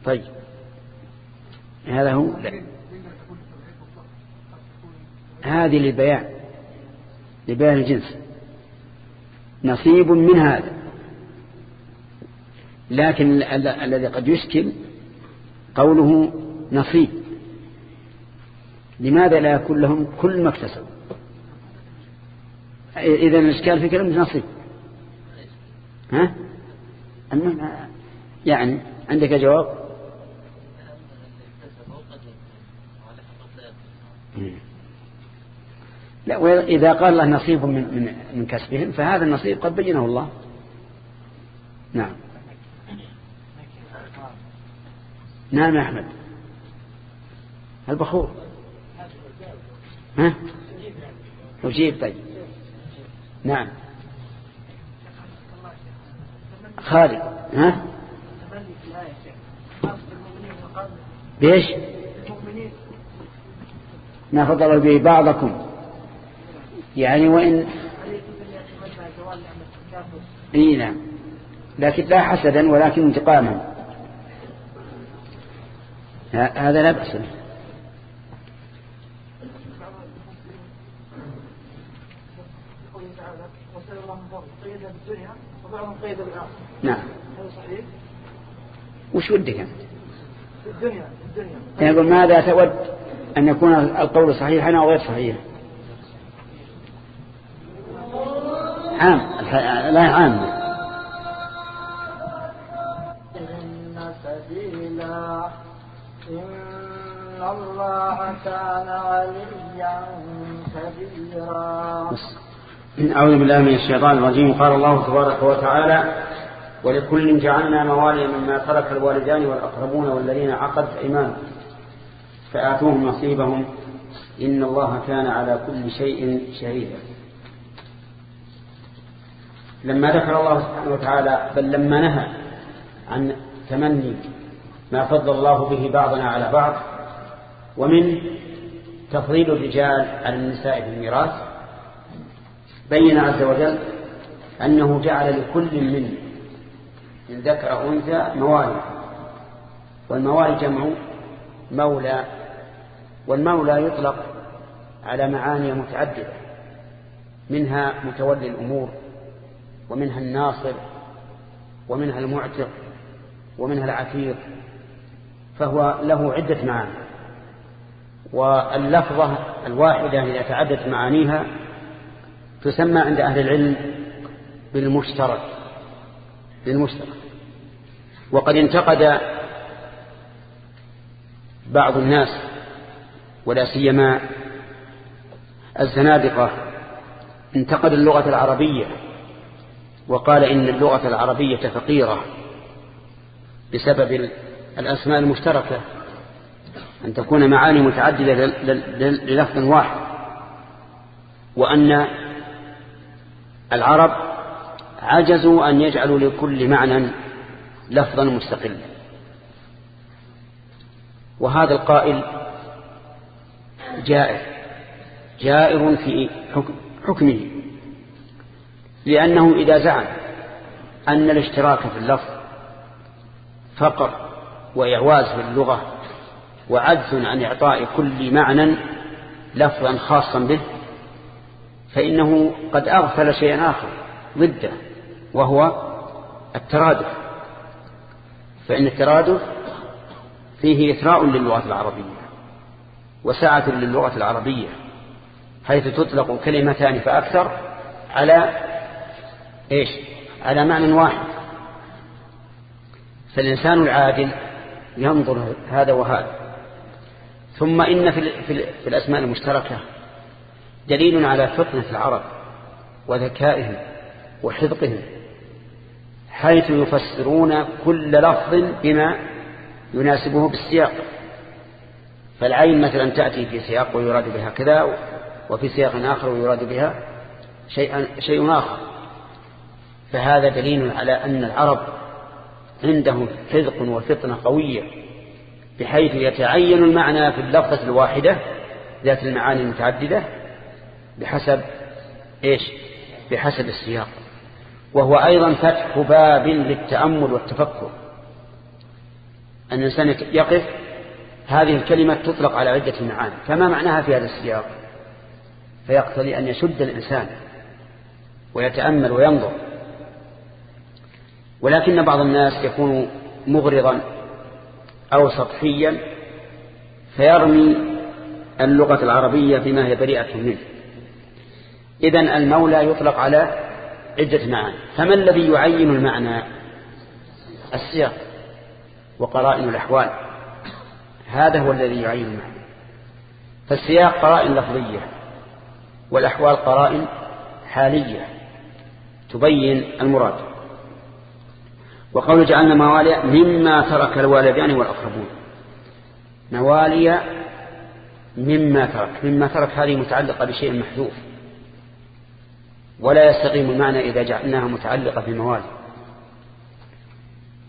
طيب. هذا هو. لا. هذه للبيان لبيان الجنس. نصيب من هذا. لكن الذي قد يشكل قوله نصيب. لماذا لا يكون لهم كل ما اكتسبوا؟ إذا الإشكال في كلمة نصيب. ها؟ يعني عندك جواب؟ لا وإذا قال الله نصيب من, من, من كسبهم فهذا النصيب قد بينه الله. نعم. نعم يا أحمد. البخور. ها؟ أجيب طيب. نعم. خالد ها؟ بيش ما فضل به بعضكم. يعني وإن إي نعم. لكن لا حسدا ولكن انتقاما. هذا لا بأس به نعم. وش ودك أنت؟ الدنيا الدنيا. يقول ماذا تود أن يكون القول صحيحا أو غير صحيح؟ عام لا عام. إن كان عليا كبيرا أعوذ بالله من الشيطان الرجيم. قال الله تبارك وتعالى ولكل جعلنا موالي مما ترك الوالدان والأقربون والذين عقدت أيمانهم فآتوهم نصيبهم. إن الله كان على كل شيء شهيدا. لما ذكر الله سبحانه وتعالى بل لما نهى عن تمني ما فضل الله به بعضنا على بعض ومن تفضيل الرجال على النساء في الميراث بين عز وجل أنه جعل لكل من من ذكر أو أنثى موالي والموالي جمع مولى والمولى يطلق على معاني متعددة منها متولي الأمور ومنها الناصر ومنها المعتق ومنها العتيق فهو له عدة معاني واللفظة الواحدة إذا تعدت معانيها تسمى عند أهل العلم بالمشترك بالمشترك. وقد انتقد بعض الناس ولا سيما الزنادقة انتقد اللغة العربية وقال إن اللغة العربية فقيرة بسبب الأسماء المشتركة أن تكون معاني متعددة للفظ واحد وأن العرب عجزوا أن يجعلوا لكل معنى لفظا مستقلا. وهذا القائل جائر جائر في حكمه لأنه إذا زعم أن الاشتراك في اللفظ فقر وإعواز في اللغة وعجز عن إعطاء كل معنى لفظا خاصا به فإنه قد أغفل شيئا آخر ضده وهو الترادف. فإن الترادف فيه إثراء للغة العربية وسعة للغة العربية حيث تطلق كلمتان فأكثر على إيش؟ على معنى واحد. فالإنسان العادل ينظر هذا وهذا. ثم إن في, في الأسماء المشتركة دليل على فطنة العرب وذكائهم وحذقهم حيث يفسرون كل لفظ بما يناسبه بالسياق. فالعين مثلا تأتي في سياق ويراد بها كذا وفي سياق آخر ويراد بها شيء, شيء آخر. فهذا دليل على أن العرب عندهم حذق وفطنة قوية بحيث يتعين المعنى في اللفظة الواحدة ذات المعاني المتعددة بحسب إيش؟ بحسب السياق. وهو أيضا فتح باب للتأمل والتفكر. أن الإنسان يقف هذه الكلمة تطلق على عدة معاني. فما معناها في هذا السياق؟ فيقتضي أن يشد الإنسان ويتأمل وينظر. ولكن بعض الناس يكون مغرضا أو سطحيا فيرمي اللغة العربية بما هي بريئة منه. إذن المولى يطلق على عدة معاني. فما الذي يعين المعنى؟ السياق وقرائن الأحوال. هذا هو الذي يعين المعنى. فالسياق قرائن لفظية والأحوال قرائن حالية. تبين المراد. وقول جعلنا موالي مما ترك الوالدان والأقربون. موالي مما ترك. مما ترك هذه متعلقة بشيء محذوف. ولا يستقيم المعنى إذا جعلناها متعلقة بالموالي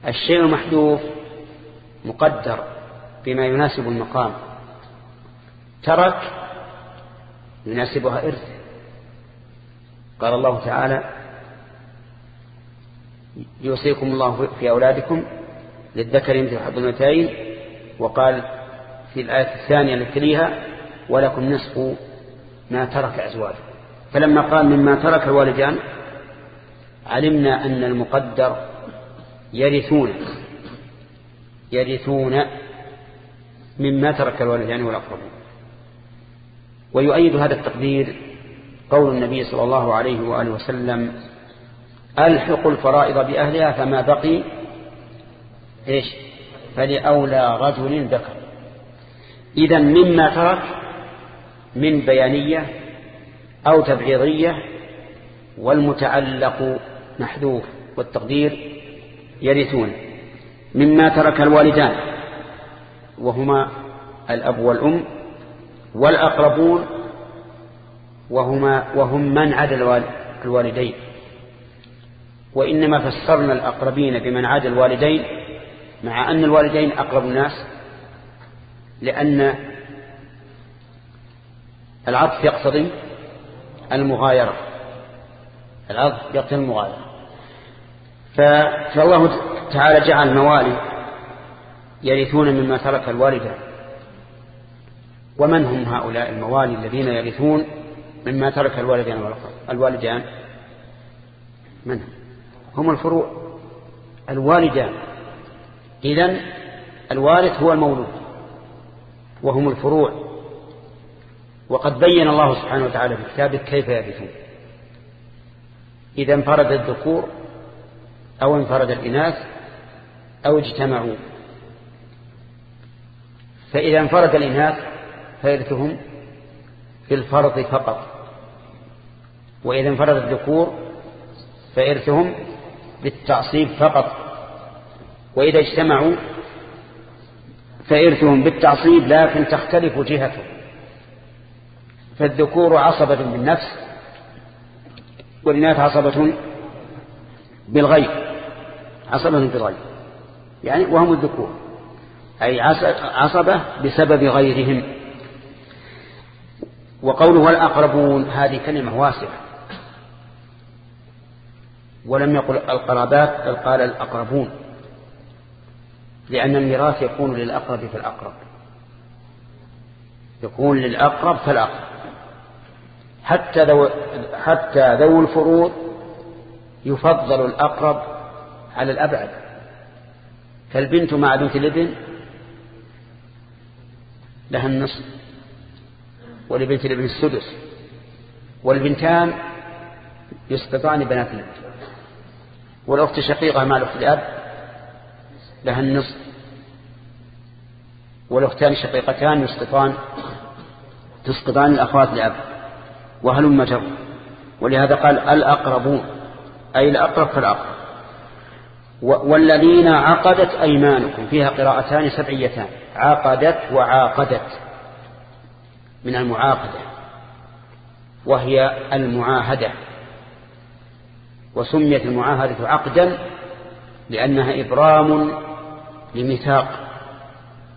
الشيء المحذوف مقدر بما يناسب المقام. ترك يناسبها إرث. قال الله تعالى يوصيكم الله في أولادكم للذكر مثل حظ المتين وقال في الآية الثانية التي ولكم نصف ما ترك أزواجكم. فلما قال مما ترك الوالدان علمنا أن المقدر يرثون يرثون مما ترك الوالدان والأقربون. ويؤيد هذا التقدير قول النبي صلى الله عليه وآله وسلم ألحق الفرائض بأهلها فما بقي إيش؟ فلأولى رجل ذكر. إذا مما ترك من بيانية أو تبعيضية والمتعلق محذوف والتقدير يرثون مما ترك الوالدان وهما الأب والأم والأقربون وهما وهم من عدا الوالدين. وإنما فسرنا الأقربين بمن عدا الوالدين مع أن الوالدين أقرب الناس لأن العطف يقتضي المغايرة. العطف يقتضي المغايرة. فالله تعالى جعل الموالي يرثون مما ترك الوالدان. ومن هم هؤلاء الموالي الذين يرثون مما ترك الوالدان الوالدان؟ من هم؟ هم الفروع. الوالدان. إذن الوارث هو المولود. وهم الفروع. وقد بين الله سبحانه وتعالى في كتابه كيف يرثون إذا انفرد الذكور أو انفرد الإناث أو اجتمعوا. فإذا انفرد الإناث فيرثهم في الفرض فقط. وإذا انفرد الذكور فإرثهم بالتعصيب فقط. وإذا اجتمعوا فإرثهم بالتعصيب لكن تختلف جهته فالذكور عصبة بالنفس والإناث عصبة بالغيب عصبة بالغيب يعني وهم الذكور أي عصبة بسبب غيرهم. وقوله والأقربون هذه كلمة واسعة ولم يقل القرابات بل قال الأقربون لأن الميراث يكون للأقرب فالأقرب يكون للأقرب فالأقرب حتى ذو, حتى ذو الفروض يفضل الأقرب على الأبعد. فالبنت مع بنت الابن لها النصف ولبنت الابن السدس والبنتان يسقطان بنات الابن. والأخت شقيقة مع الأخت الأب لها النصف والأختان شقيقتان يسقطان تسقطان الأخوات لأب. وهلم جر. ولهذا قال الأقربون أي الأقرب فالأقرب. والذين عقدت أيمانكم فيها قراءتان سبعيتان. عقدت وعاقدت من المعاقدة وهي المعاهدة. وسميت المعاهدة عقدا لأنها إبرام لميثاق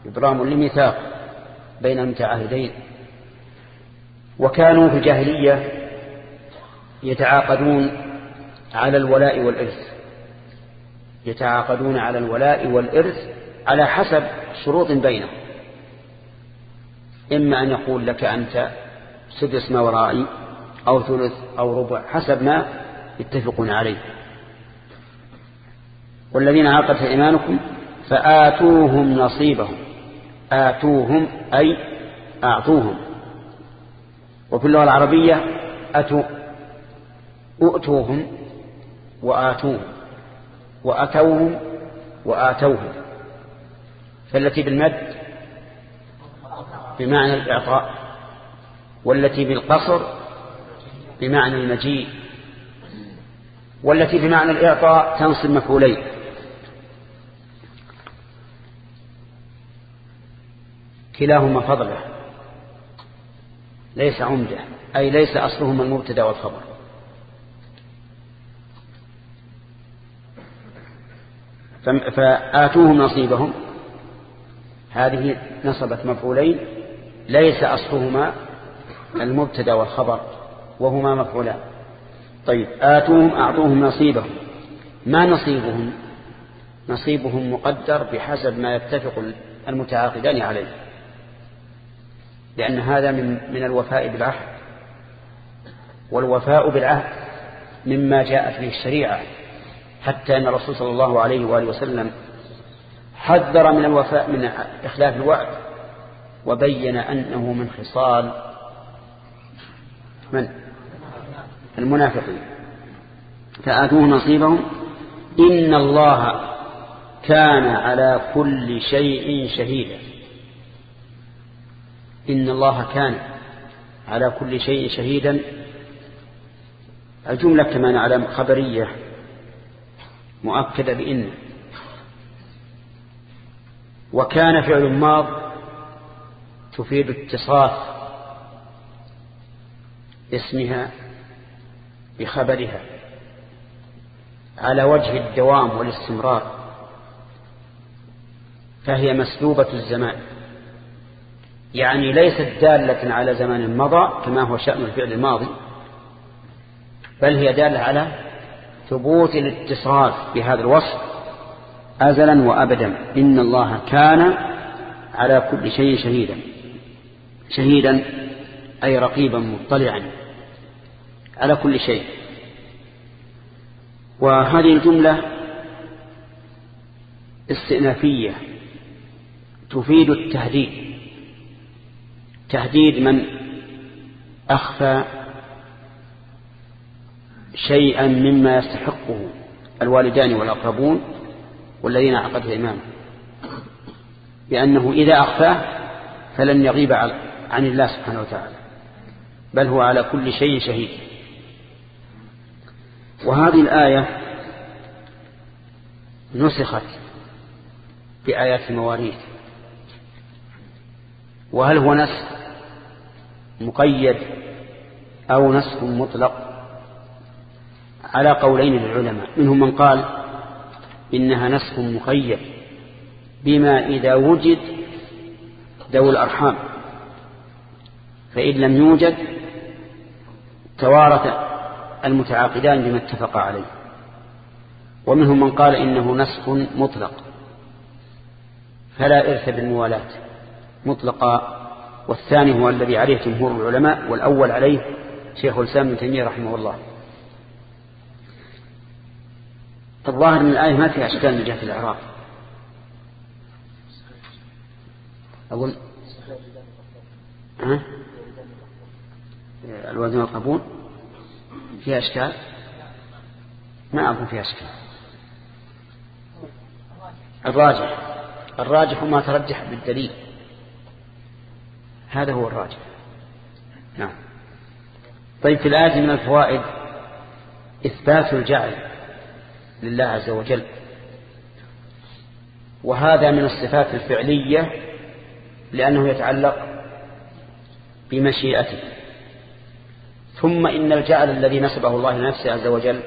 إبرام لميثاق بين المتعاهدين. وكانوا في الجاهلية يتعاقدون على الولاء والإرث. يتعاقدون على الولاء والإرث على حسب شروط بينهم. إما أن يقول لك أنت سدس ما ورائي أو ثلث أو ربع حسب ما يتفقون عليه. والذين عقدت إيمانكم فآتوهم نصيبهم. آتوهم أي أعطوهم. وفي اللغة العربية أتوا أؤتوهم وآتوهم وأتوهم وآتوهم فالتي بالمد بمعنى الإعطاء والتي بالقصر بمعنى المجيء والتي بمعنى الإعطاء تنصب مفعولين. كلاهما فضله. ليس عمدة أي ليس أصلهما المبتدأ والخبر. فآتوهم نصيبهم. هذه نصبت مفعولين ليس أصلهما المبتدأ والخبر وهما مفعولان. طيب آتوهم أعطوهم نصيبهم. ما نصيبهم؟ نصيبهم مقدر بحسب ما يتفق المتعاقدان عليه. لأن هذا من من الوفاء بالعهد والوفاء بالعهد مما جاءت به الشريعة حتى أن الرسول صلى الله عليه وآله وسلم حذر من الوفاء من إخلاف الوعد وبين أنه من خصال من؟ المنافقين. فآتوه نصيبهم. إن الله كان على كل شيء شهيدا. إن الله كان على كل شيء شهيدا. الجملة كما نعلم خبرية مؤكدة بإن. وكان فعل ماض تفيد اتصاف اسمها بخبرها على وجه الدوام والاستمرار فهي مسلوبة الزمان. يعني ليست دالة على زمان مضى كما هو شأن الفعل الماضي بل هي دالة على ثبوت الاتصاف بهذا الوصف أزلا وأبدا. إن الله كان على كل شيء شهيدا. شهيدا أي رقيبا مطلعا. على كل شيء. وهذه الجملة استئنافية تفيد التهديد. تهديد من أخفى شيئا مما يستحقه الوالدان والأقربون والذين عقدت إمامه بأنه إذا أخفاه فلن يغيب عن الله سبحانه وتعالى بل هو على كل شيء شهيد. وهذه الآية نسخت بآيات المواريث. وهل هو نسخ؟ مقيد أو نسخ مطلق على قولين للعلماء. منهم من قال إنها نسخ مقيد بما إذا وجد ذوي الأرحام فإن لم يوجد توارث المتعاقدان بما اتفق عليه. ومنهم من قال إنه نسخ مطلق فلا إرث بالموالاة مطلقا والثاني هو الذي عليه جمهور العلماء والأول عليه شيخ الإسلام ابن تيمية رحمه الله. الظاهر من الآية ما فيها أشكال من جهة الإعراب. أقول؟ ها؟ الوزن والقبول؟ فيها أشكال؟ ما أظن فيها أشكال. الراجح. الراجح ما ترجح بالدليل. هذا هو الراجح. نعم. طيب في الآية من الفوائد إثبات الجعل لله عز وجل. وهذا من الصفات الفعلية لأنه يتعلق بمشيئته. ثم إن الجعل الذي نسبه الله لنفسه عز وجل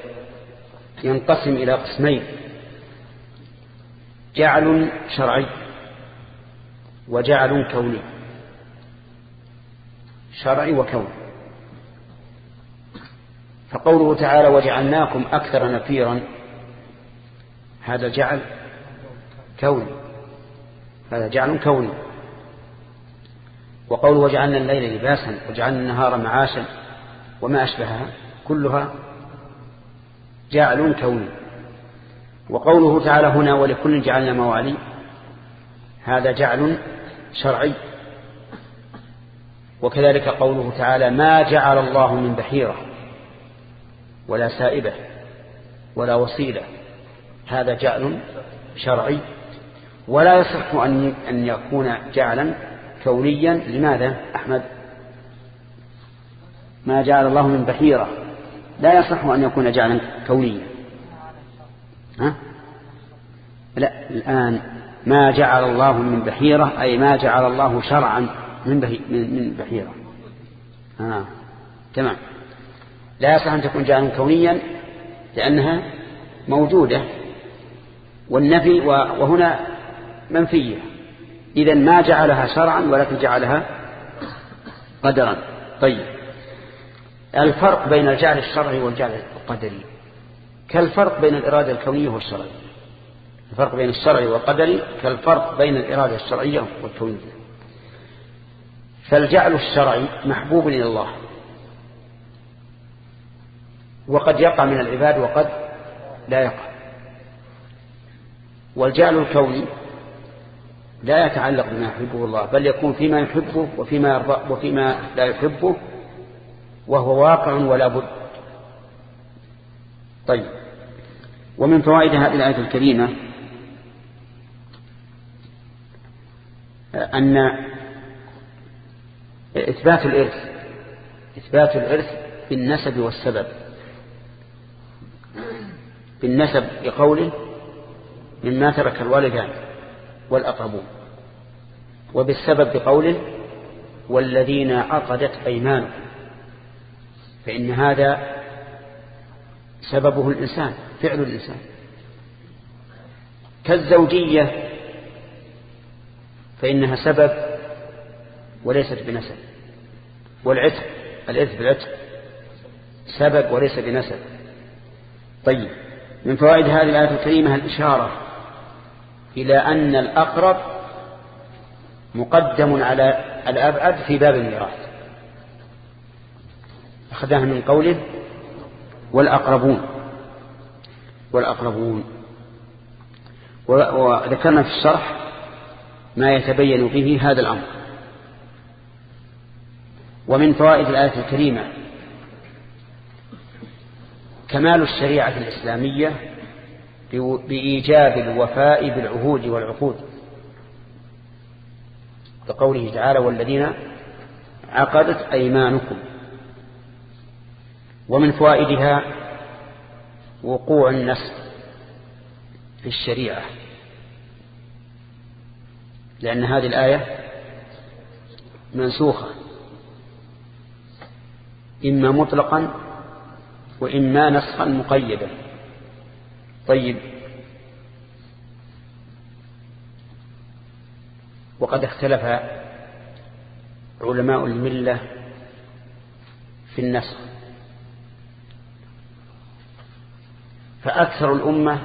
ينقسم إلى قسمين جعل شرعي وجعل كوني. شرعي وكوني فقوله تعالى وجعلناكم أكثر نفيرا. هذا جعل كوني هذا جعل كوني وقوله وجعلنا الليل لباسا وجعلنا النهار معاشا وما أشبهها. كلها جعل كوني وقوله تعالى هنا ولكل جعلنا موالي هذا جعل شرعي. وكذلك قوله تعالى ما جعل الله من بحيرة ولا سائبة ولا وصيلة. هذا جعل شرعي. ولا يصح أن يكون جعلا كونيا. لماذا أحمد؟ ما جعل الله من بحيرة. لا يصح أن يكون جعلا كونيا. ها؟ لا الآن ما جعل الله من بحيرة أي ما جعل الله شرعا من, من بحيرة. آه. تمام. لا يصح أن تكون جعلا كونيا لأنها موجودة. والنفي وهنا منفية. إذا ما جعلها شرعا ولكن جعلها قدرا. طيب. الفرق بين الجعل الشرعي والجعل القدري. كالفرق بين الإرادة الكونية والشرعية. الفرق بين الشرعي والقدري كالفرق بين الإرادة الشرعية والكونية. فالجعل الشرعي محبوب إلى الله. وقد يقع من العباد وقد لا يقع. والجعل الكوني لا يتعلق بما يحبه الله بل يكون فيما يحبه وفيما, يرضى وفيما لا يحبه وهو واقع ولا بد. طيب. ومن فوائد هذه الآية الكريمة أن إثبات الإرث إثبات الإرث بالنسب والسبب. بالنسب بقوله مما ترك الوالدان والأقربون وبالسبب بقوله والذين عقدت أيمانهم. فإن هذا سببه الإنسان فعل الإنسان. كالزوجية فإنها سبب وليست بنسب. والعتق الإرث بالعتق. سبب وليس بنسب. طيب من فوائد هذه الآية الكريمة الإشارة إلى أن الأقرب مقدم على الأبعد في باب الميراث. أخذها من قوله والأقربون. والأقربون. وذكرنا في الشرح ما يتبين به هذا الأمر. ومن فوائد الآية الكريمة كمال الشريعة الإسلامية بإيجاب الوفاء بالعهود والعقود. كقوله تعالى والذين عقدت أيمانكم. ومن فوائدها وقوع النسل في الشريعة لأن هذه الآية منسوخة. إما مطلقا وإما نسخا مقيدا. طيب. وقد اختلف علماء الملة في النسخ. فأكثر الأمة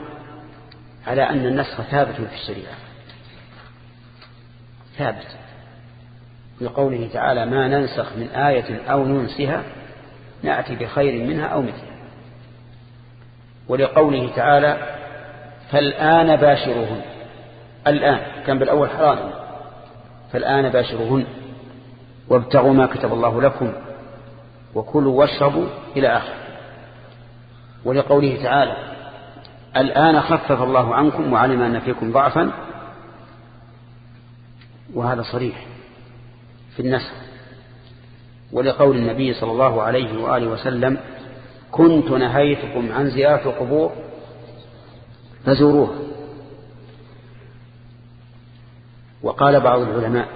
على أن النسخ ثابت في الشريعة. ثابت. لقوله تعالى ما ننسخ من آية أو ننسها نأتي بخير منها أو مثلها ولقوله تعالى فالآن باشرهن الآن كان بالأول حرام. فالآن باشرهن وابتغوا ما كتب الله لكم وكلوا واشربوا إلى آخر ولقوله تعالى الآن خفف الله عنكم وعلم أن فيكم ضعفا. وهذا صريح في النسخ. ولقول النبي صلى الله عليه وآله وسلم كنت نهيتكم عن زيارة القبور فزوروها. وقال بعض العلماء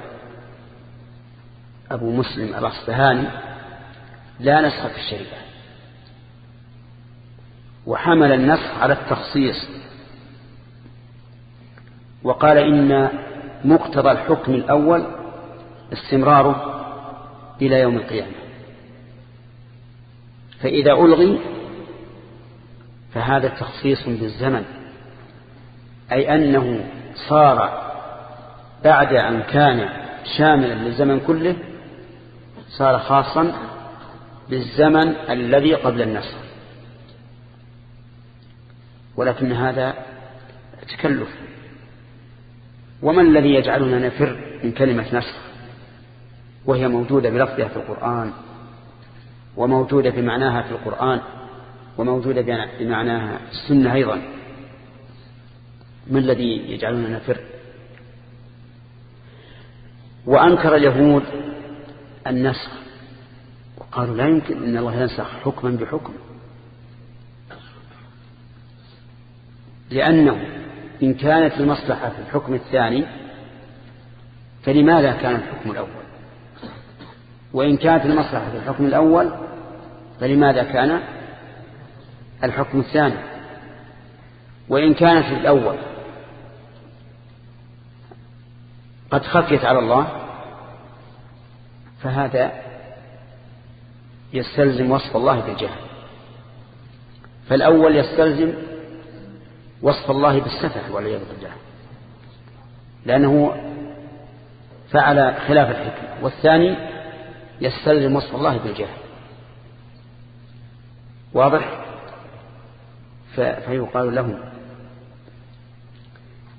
أبو مسلم الأصفهاني لا نسخ في الشريعة. وحمل النسخ على التخصيص. وقال إن مقتضى الحكم الأول استمراره إلى يوم القيامة. فإذا ألغي فهذا تخصيص بالزمن أي أنه صار بعد أن كان شاملا للزمن كله صار خاصا بالزمن الذي قبل النسخ ولكن هذا تكلف. وما الذي يجعلنا نفر من كلمة نسخ وهي موجودة بلفظها في القرآن وموجودة بمعناها في القرآن وموجودة بمعناها في السنة أيضا. ما الذي يجعلنا نفر؟ وأنكر اليهود النسخ وقالوا لا يمكن أن الله ينسخ حكما بحكم. لأنه إن كانت المصلحة في الحكم الثاني فلماذا كان الحكم الأول؟ وإن كانت المصلحة في الحكم الأول فلماذا كان الحكم الثاني؟ وإن كانت في الأول قد خفيت على الله فهذا يستلزم وصف الله بالجهل. فالأول يستلزم وصف الله بالسفه والعياذ بالله لأنه فعل خلاف الحكمة والثاني يستلزم وصف الله بالجهل. واضح؟ فيقال له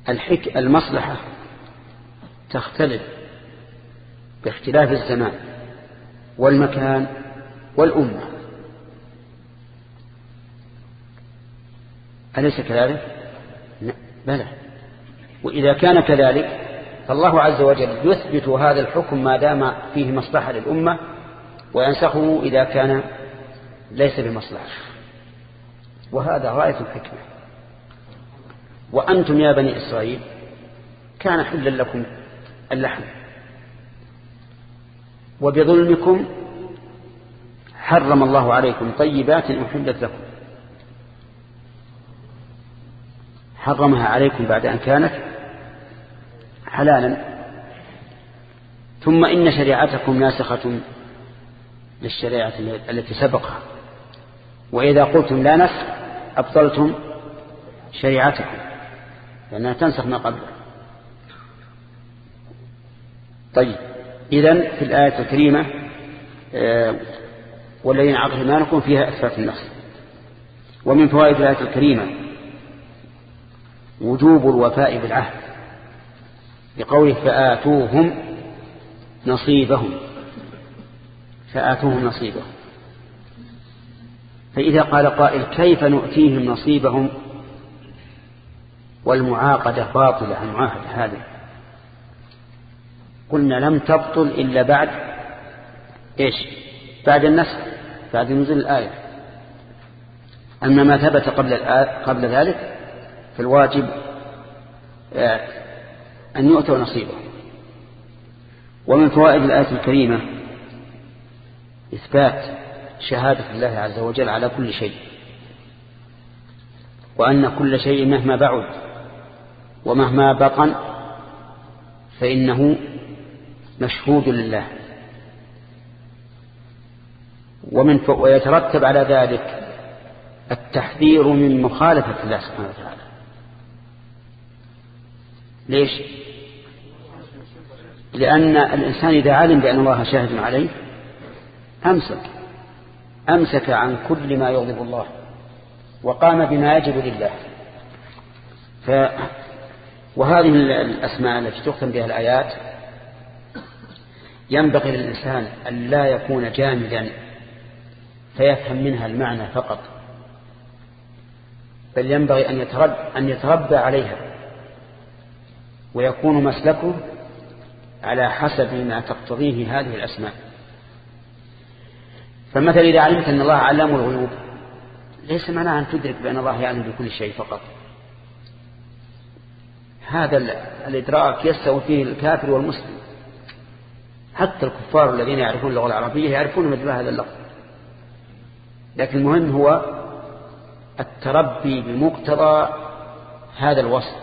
الحك المصلحة تختلف باختلاف الزمان والمكان والأمة. أليس كذلك؟ بلى. وإذا كان كذلك فالله عز وجل يثبت هذا الحكم ما دام فيه مصلحة للأمة وينسخه إذا كان ليس بمصلحة. وهذا غاية الحكمة. وأنتم يا بني إسرائيل كان حلا لكم اللحم. وبظلمكم حرم الله عليكم طيبات أحلت لكم. حرمها عليكم بعد أن كانت حلالا. ثم إن شريعتكم ناسخة للشريعة التي سبقها. وإذا قلتم لا نسخ أبطلتم شريعتكم لأنها تنسخ ما قبله. طيب إذن في الآية الكريمة آه، والذين عقدوا إيمانكم فيها إثبات النص. ومن فوائد الآية الكريمة وجوب الوفاء بالعهد. بقوله فآتوهم نصيبهم. فآتوهم نصيبهم. فإذا قال قائل كيف نؤتيهم نصيبهم؟ والمعاقدة باطلة المعاهدة هذه. قلنا لم تبطل إلا بعد إيش؟ بعد النسخ بعد نزول الآية. أما ما ثبت قبل, قبل ذلك فالواجب آه، أن يؤتوا نصيبه. ومن فوائد الآية الكريمة إثبات شهادة الله عز وجل على كل شيء وأن كل شيء مهما بعد ومهما بطن فإنه مشهود لله. ومن ويترتب على ذلك التحذير من مخالفة الله سبحانه وتعالى. ليش؟ لأن الإنسان إذا علم بأن الله شاهد عليه أمسك أمسك عن كل ما يغضب الله وقام بما يجب لله. ف وهذه الأسماء التي تختم بها الآيات ينبغي للإنسان أن لا يكون جامدا فيفهم منها المعنى فقط بل ينبغي أن يتربى, أن يتربى عليها. ويكون مسلكه على حسب ما تقتضيه هذه الأسماء. فمثلا إذا علمت أن الله علام الغيوب ليس معناه أن تدرك بأن الله يعلم بكل شيء فقط. هذا الإدراك يستوي فيه الكافر والمسلم. حتى الكفار الذين يعرفون اللغة العربية يعرفون مدلول هذا اللفظ. لكن المهم هو التربي بمقتضى هذا الوصف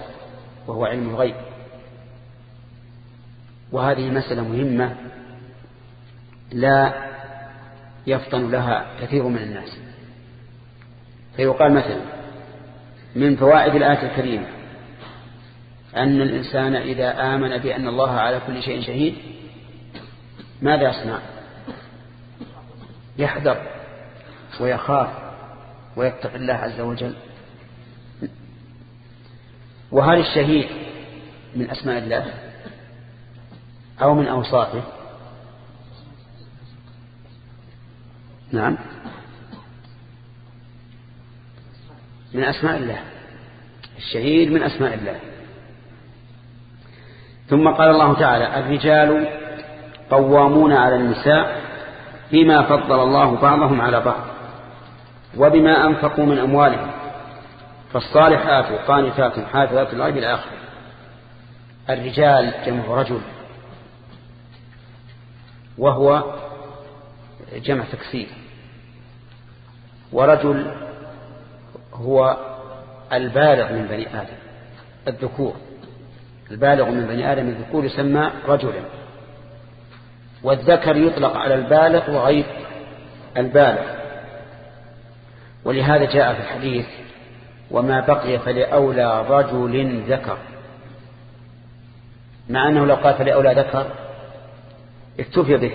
وهو علم الغيب. وهذه مسألة مهمة لا يفطن لها كثير من الناس. فيقال مثلا من فوائد الآية الكريمة أن الإنسان إذا آمن بأن الله على كل شيء شهيد ماذا يصنع؟ يحذر ويخاف ويتقي الله عز وجل. وهل الشهيد من أسماء الله؟ أو من أوصافه. نعم. من أسماء الله. الشهيد من أسماء الله. ثم قال الله تعالى الرجال قوامون على النساء بما فضل الله بعضهم على بعض وبما أنفقوا من أموالهم فالصالحات قانتات حافظات الغيب الآخر الرجال جمع رجل. وهو جمع تكسير ورجل هو البالغ من بني آدم الذكور. البالغ من بني آدم الذكور يسمى رجلا. والذكر يطلق على البالغ وغير البالغ. ولهذا جاء في الحديث وما بقي فلأولى رجل ذكر. مع أنه لو قال فلأولى ذكر اكتفي به.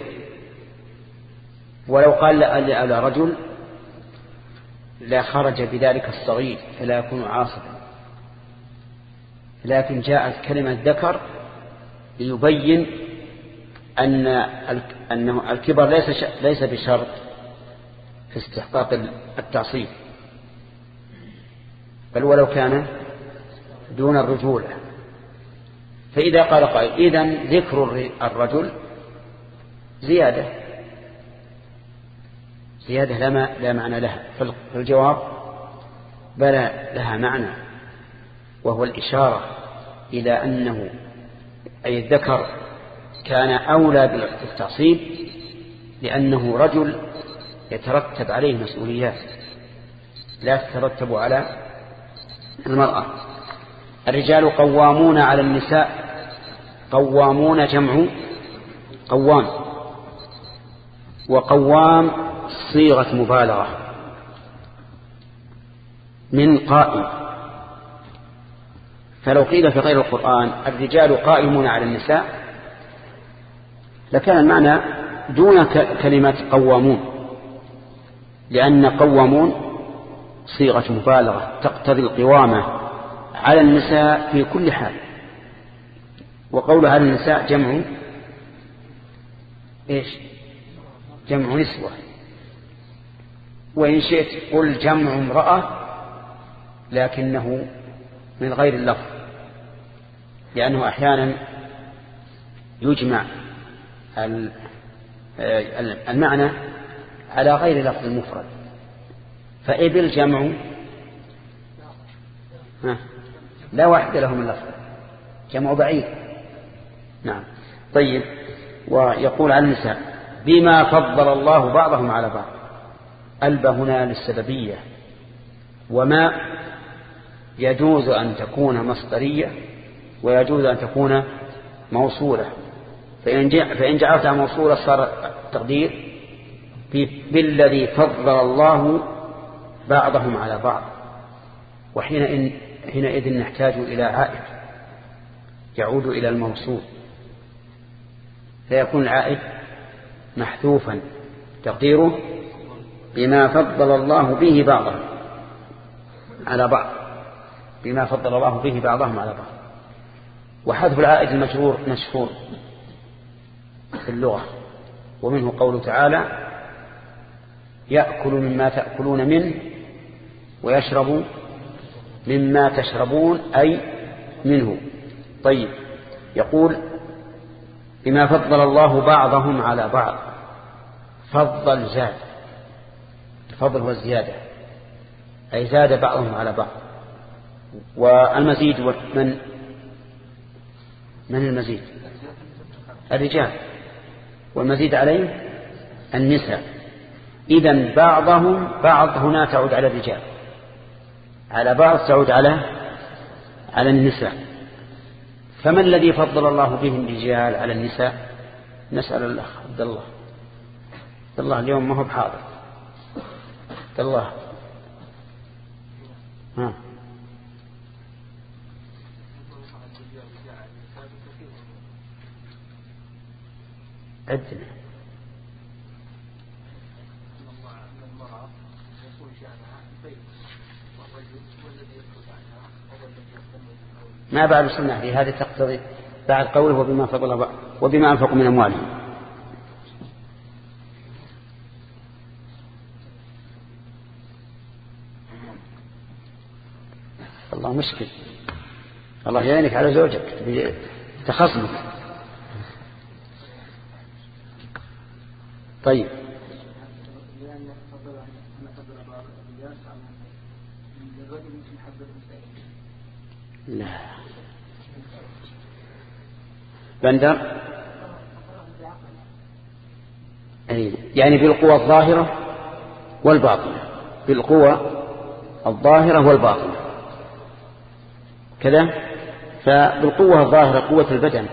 ولو قال لأولى رجل لا خرج بذلك الصغير فلا يكون عاصبا. لكن جاءت كلمة ذكر ليبين أن أنه الكبر ليس ليس بشرط في استحقاق التعصيب. بل ولو كان دون الرجولة فإذا قال قائل إذن ذكر الرجل زيادة. زيادة لا, لا معنى لها. فالجواب بلى لها معنى وهو الإشارة إلى أنه أي الذكر كان أولى بالتعصيب لأنه رجل يترتب عليه مسؤوليات لا تترتب على المرأة. الرجال قوامون على النساء قوامون جمع قوام. وقوام صيغة مبالغة من قائم. فلو قيل في غير القرآن الرجال قائمون على النساء لكان المعنى دون كلمة قوامون لأن قوامون صيغة مبالغة تقتضي القوامة على النساء في كل حال. وقول على النساء جمع إيش؟ جمع نسوة. وإن شئت قل جمع امرأة لكنه من غير اللفظ لأنه أحيانا يجمع المعنى على غير لفظ المفرد فإبل جمع لا واحد له من لفظ جمع بعيد. نعم. طيب. ويقول عن النساء بما فضل الله بعضهم على بعض. ألب هنا للسببية. وما يجوز أن تكون مصدرية ويجوز أن تكون موصولة. فإن جعلتها موصولة صار التقدير بالذي فضل الله بعضهم على بعض. وحينئذ حينئذ نحتاج إلى عائد. يعود إلى الموصول. فيكون العائد محذوفا. تقديره بما فضل الله به بعضهم على بعض. بما فضل الله به بعضهم على بعض. وحذف العائد المجرور مشهور في اللغة. ومنه قوله تعالى يأكل مما تأكلون منه ويشرب مما تشربون أي منه. طيب. يقول بما فضل الله بعضهم على بعض. فضل زاد. الفضل هو الزيادة. أي زاد بعضهم على بعض. والمزيد من؟ من المزيد؟ الرجال. والمزيد عليه النساء. إذا بعضهم بعض هنا تعود على الرجال. على بعض تعود على على النساء. فما الذي فضل الله به الرجال على النساء؟ نسأل الأخ عبد الله. عبد الله اليوم ما هو بحاضر. عبد الله. ها. عدنا. ما بعد في هذه؟ تقتضي بعد قوله وبما فضل وبما أنفقوا من أموالهم. الله مشكل الله يعينك على زوجك تخصمك طيب. لا. بندر. أي يعني بالقوى الظاهرة والباطنة. بالقوى الظاهرة والباطنة. كذا؟ فبالقوة الظاهرة قوة البدن.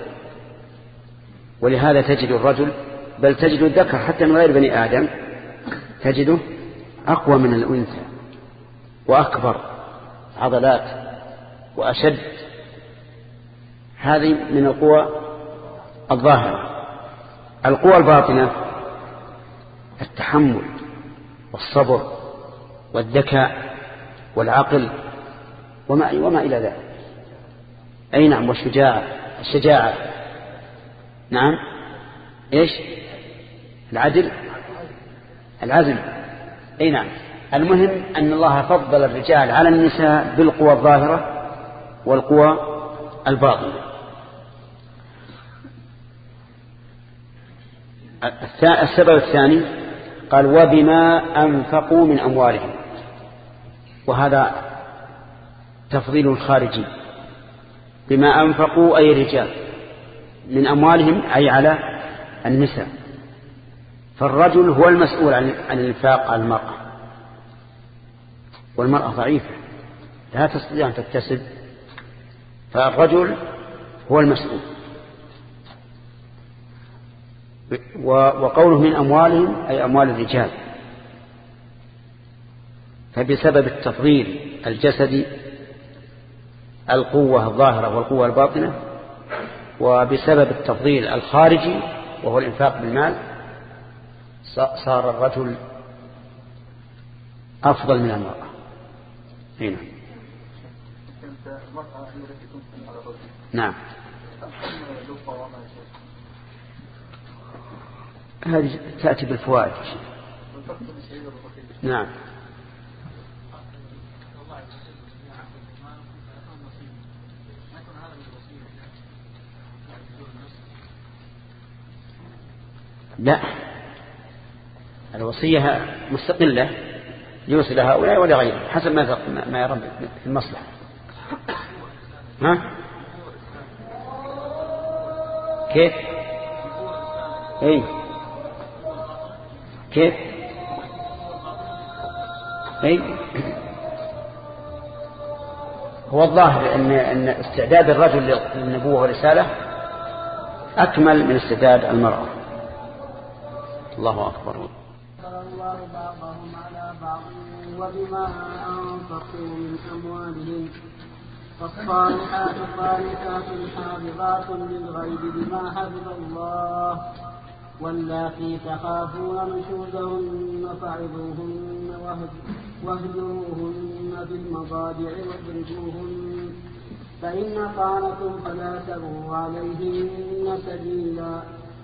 ولهذا تجد الرجل بل تجد الذكر حتى من غير بني آدم تجده أقوى من الأنثى وأكبر عضلات وأشد. هذه من القوى الظاهرة. القوى الباطنة التحمل والصبر والذكاء والعقل وما, وما إلى ذلك. أي نعم والشجاعة. الشجاعة. نعم. إيش؟ العدل. العزم. أي نعم. المهم أن الله فضل الرجال على النساء بالقوى الظاهرة والقوى الباطنة. السبب الثاني قال وبما أنفقوا من أموالهم. وهذا تفضيل خارجي بما أنفقوا أي رجال من أموالهم أي على النساء. فالرجل هو المسؤول عن الإنفاق على المرأة. والمرأة ضعيفة لا تستطيع أن تكتسب. فالرجل هو المسؤول. وقوله من أموالهم أي أموال الرجال. فبسبب التفضيل الجسدي القوة الظاهرة والقوة الباطنة وبسبب التفضيل الخارجي وهو الإنفاق بالمال صار الرجل أفضل من المرأة. هنا نعم. هذه تأتي بالفوائد. نعم. لا. الوصية مستقلة يوصي لهؤلاء ولغيرهم حسب ما ما يرى في المصلحة. ها؟ كيف؟ اي كيف؟ اي هو الظاهر ان أن استعداد الرجل للنبوة والرسالة أكمل من استعداد المرأة. الله أكبر. الله بعضهم على بعض وبما أنفقوا من أموالهم فالصالحات قانتات حافظات للغيب بما حفظ الله واللاتي تخافون نشوزهن فعظوهن واهجروهن في المضاجع واضربوهن فإن طعنكم فلا تبغوا عليهن سبيلا.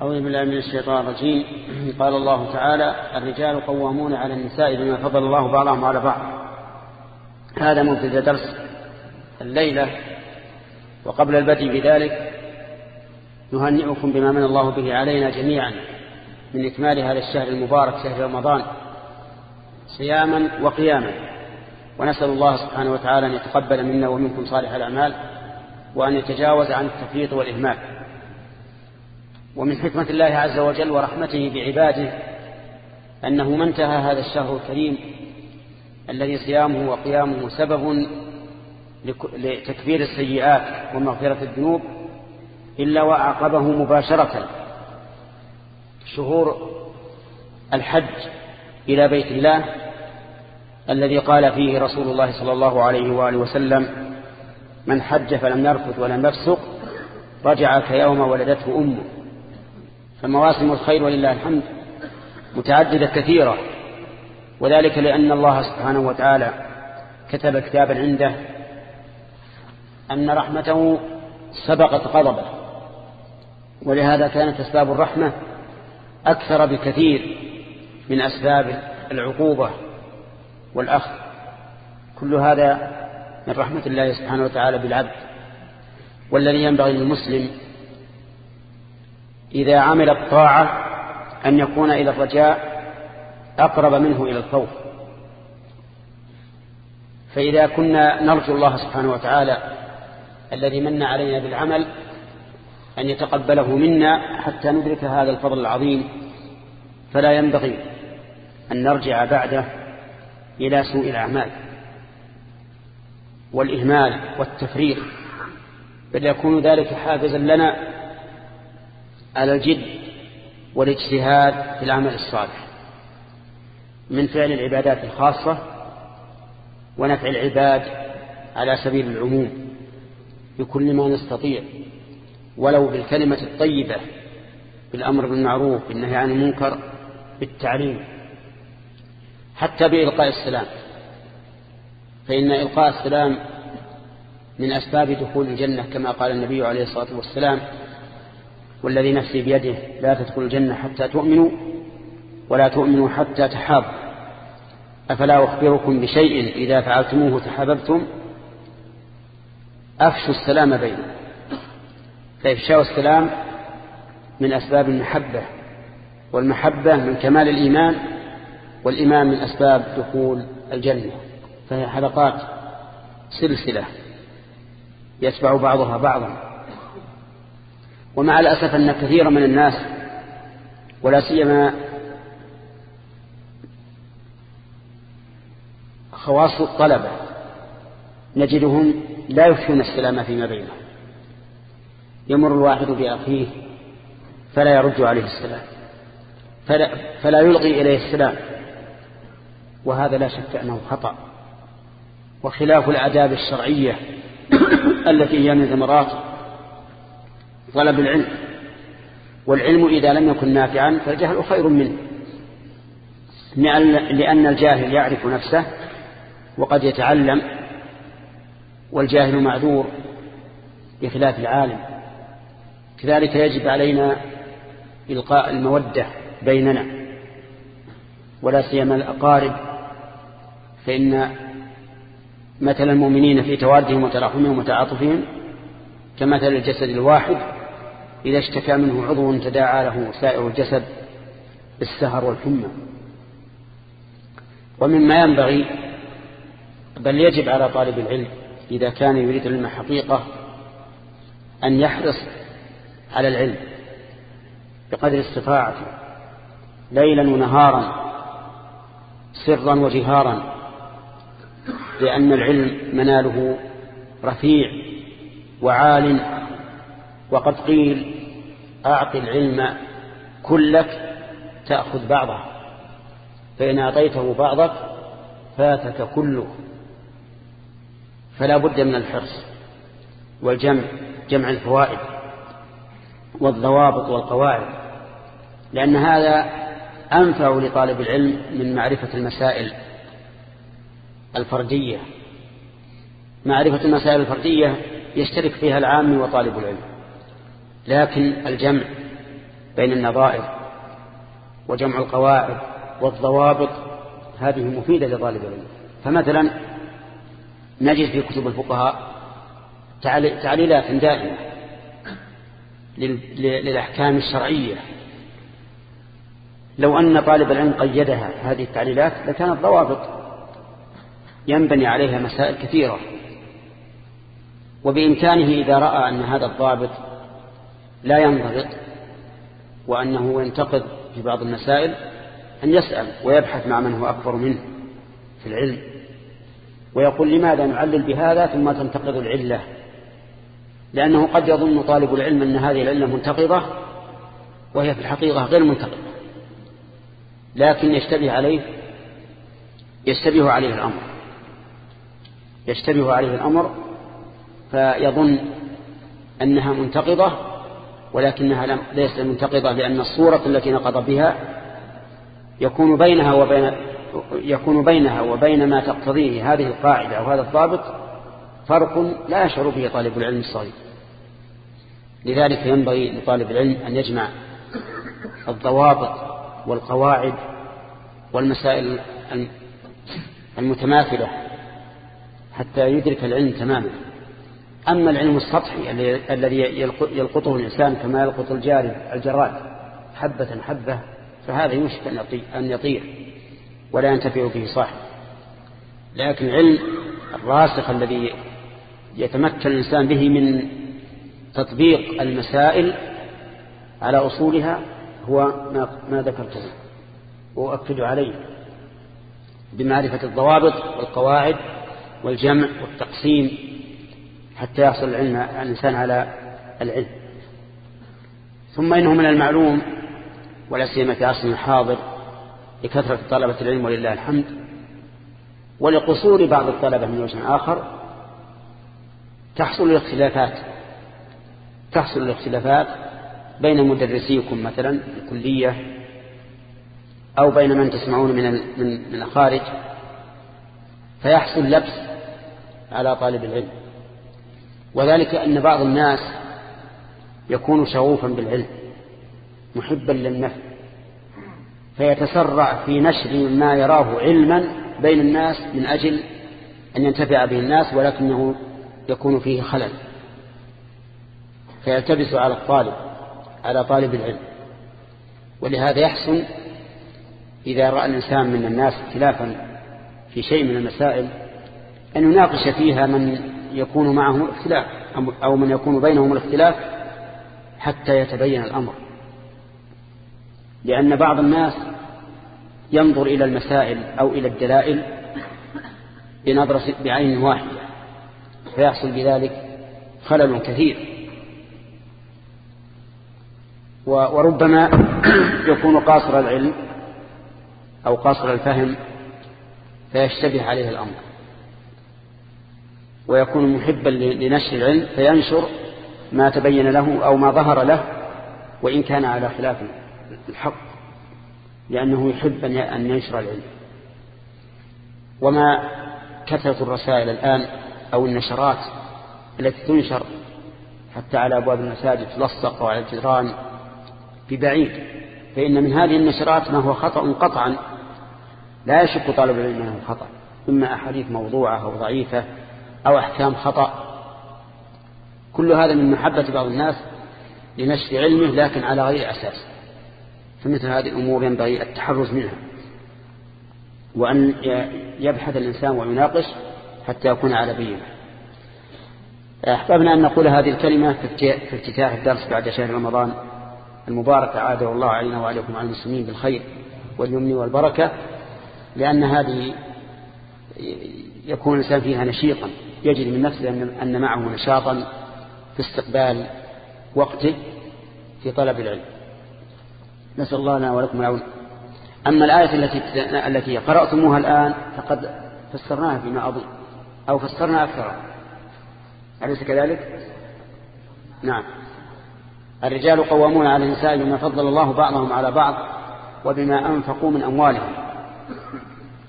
أعوذ بالله من الشيطان الرجيم. قال الله تعالى الرجال قوامون على النساء بما فضل الله بعضهم على بعض. هذا مبتدا درس الليلة. وقبل البدء بذلك نهنئكم بما من الله به علينا جميعا من إكمال هذا الشهر المبارك شهر رمضان صياما وقياما. ونسأل الله سبحانه وتعالى أن يتقبل منا ومنكم صالح الأعمال وأن يتجاوز عن التفريط والإهمال. ومن حكمة الله عز وجل ورحمته بعباده أنه ما انتهى هذا الشهر الكريم الذي صيامه وقيامه سبب لتكفير السيئات ومغفرة الذنوب إلا وأعقبه مباشرة شهور الحج إلى بيت الله الذي قال فيه رسول الله صلى الله عليه وآله وسلم من حج فلم يرفث ولم يفسق رجع كيوم ولدته أمه. فمواسم الخير ولله الحمد متعددة كثيرة وذلك لأن الله سبحانه وتعالى كتب كتابا عنده أن رحمته سبقت غضبه ولهذا كانت أسباب الرحمة أكثر بكثير من أسباب العقوبة والأخذ. كل هذا من رحمة الله سبحانه وتعالى بالعبد والذي ينبغي للمسلم إذا عمل الطاعة أن يكون إلى الرجاء أقرب منه إلى الخوف. فإذا كنا نرجو الله سبحانه وتعالى الذي من علينا بالعمل أن يتقبله منا حتى ندرك هذا الفضل العظيم فلا ينبغي أن نرجع بعده إلى سوء الأعمال والإهمال والتفريط بل يكون ذلك حافزا لنا على الجد والاجتهاد في العمل الصالح من فعل العبادات الخاصة ونفع العباد على سبيل العموم بكل ما نستطيع ولو بالكلمة الطيبة بالأمر بالمعروف بالنهي عن المنكر بالتعليم. حتى بإلقاء السلام فإن إلقاء السلام من أسباب دخول الجنة كما قال النبي عليه الصلاة والسلام والذي نفسي بيده لا تدخل الجنة حتى تؤمنوا ولا تؤمنوا حتى تحابوا. أفلا أخبركم بشيء إذا فعلتموه تحاببتم؟ أفشوا السلام بينكم. فإفشاء السلام من أسباب المحبة والمحبة من كمال الإيمان والإيمان من أسباب دخول الجنة. فهي حلقات سلسلة يتبع بعضها بعضا. ومع الأسف أن كثيرا من الناس ولا سيما خواص الطلبة نجدهم لا يفشون السلام فيما بينهم. يمر الواحد بأخيه فلا يرد عليه السلام فلا, فلا يلغي إليه السلام. وهذا لا شك أنه خطأ. وخلاف الآداب الشرعية التي هي من ثمرات طلب العلم. والعلم إذا لم يكن نافعا فالجهل خير منه. لأن الجاهل يعرف نفسه وقد يتعلم والجاهل معذور بخلاف العالم. كذلك يجب علينا إلقاء المودة بيننا ولا سيما الأقارب. فإن مثل المؤمنين في توادهم وتراحمهم وتعاطفهم كمثل الجسد الواحد إذا اشتكى منه عضو تداعى له سائر الجسد بالسهر والحمى. ومما ينبغي بل يجب على طالب العلم إذا كان يريد العلم حقيقة أن يحرص على العلم بقدر استطاعته ليلا ونهارا سرا وجهارا لأن العلم مناله رفيع وعال وقد قيل أعطي العلم كلك تأخذ بعضه فإن أعطيته بعضك فاتك كله فلا بد من الحرص والجمع جمع الفوائد والضوابط والقواعد لأن هذا أنفع لطالب العلم من معرفة المسائل الفردية. معرفة المسائل الفردية يشترك فيها العام وطالب العلم. لكن الجمع بين النظائر وجمع القواعد والضوابط هذه مفيدة لطالب العلم. فمثلا نجد في كتب الفقهاء تعليلات دائمة للأحكام الشرعية. لو أن طالب العلم قيدها هذه التعليلات لكانت ضوابط ينبني عليها مسائل كثيرة. وبإمكانه إذا رأى أن هذا الضابط لا ينضبط وأنه ينتقد في بعض المسائل أن يسأل ويبحث مع من هو أكبر منه في العلم ويقول لماذا نعلل بهذا ثم تنتقد العلة؟ لأنه قد يظن طالب العلم أن هذه العلة منتقضة وهي في الحقيقة غير منتقضة. لكن يشتبه عليه يشتبه عليه الأمر. يشتبه عليه الأمر فيظن أنها منتقضة ولكنها ليست منتقضة لأن الصورة التي نقض بها يكون بينها وبين يكون بينها وبين ما تقتضيه هذه القاعدة أو هذا الضابط فرق لا يشعر به طالب العلم الصغير. لذلك ينبغي لطالب العلم أن يجمع الضوابط والقواعد والمسائل المتماثلة حتى يدرك العلم تماما. أما العلم السطحي الذي يلقطه الإنسان كما يلقط الجارب الجراد حبة حبة فهذا يمشك أن يطير ولا ينتفع به صاحب. لكن العلم الراسخ الذي يتمكن الإنسان به من تطبيق المسائل على أصولها هو ما ذكرته. وأؤكد عليه بمعرفة الضوابط والقواعد والجمع والتقسيم حتى يحصل العلم الإنسان على العلم. ثم إنه من المعلوم ولا سيما في عصر الحاضر لكثرة طلبة العلم ولله الحمد ولقصور بعض الطلبة من وجه آخر تحصل الاختلافات. تحصل الاختلافات بين مدرسيكم مثلا الكلية أو بين من تسمعون من من الخارج فيحصل لبس على طالب العلم. وذلك أن بعض الناس يكون شغوفا بالعلم محبا للنفع فيتسرع في نشر ما يراه علما بين الناس من أجل أن ينتفع به الناس ولكنه يكون فيه خلل. فيلتبس على الطالب على طالب العلم. ولهذا يحسن إذا رأى الإنسان من الناس اختلافا في شيء من المسائل أن يناقش فيها من يكون معهم الاختلاف أو من يكون بينهم الاختلاف حتى يتبين الأمر. لأن بعض الناس ينظر إلى المسائل أو إلى الدلائل بنظرة بعين واحدة فيحصل بذلك خلل كثير. وربما يكون قاصر العلم أو قاصر الفهم فيشتبه عليه الأمر. ويكون محبا لنشر العلم فينشر ما تبين له أو ما ظهر له وإن كان على خلاف الحق لأنه يحب أن ينشر العلم. وما كثرة الرسائل الآن أو النشرات التي تنشر حتى على أبواب المساجد تلصق وعلى الجدران ببعيد فإن من هذه النشرات ما هو خطأ قطعا. لا يشك طالب العلم أنه خطأ إما أحاديث موضوعة أو ضعيفة أو أحكام خطأ. كل هذا من محبة بعض الناس لنشر علمه لكن على غير أساس. فمثل هذه الأمور ينبغي التحرز منها. وأن يبحث الإنسان ويناقش حتى يكون على بينه أحببنا أن نقول هذه الكلمة في افتتاح الدرس بعد شهر رمضان. المبارك عاده الله علينا وعليكم على المسلمين بالخير واليمن والبركة لأن هذه يكون الإنسان فيها نشيطا. يجد من نفسه أن معه نشاطا في استقبال وقته في طلب العلم. نسأل الله لنا ولكم العون. أما الآية التي التي قرأتموها الآن فقد فسرناها فيما أظن أو فسرنا أكثر. أليس كذلك؟ نعم. الرجال قوامون على النساء بما فضل الله بعضهم على بعض وبما أنفقوا من أموالهم.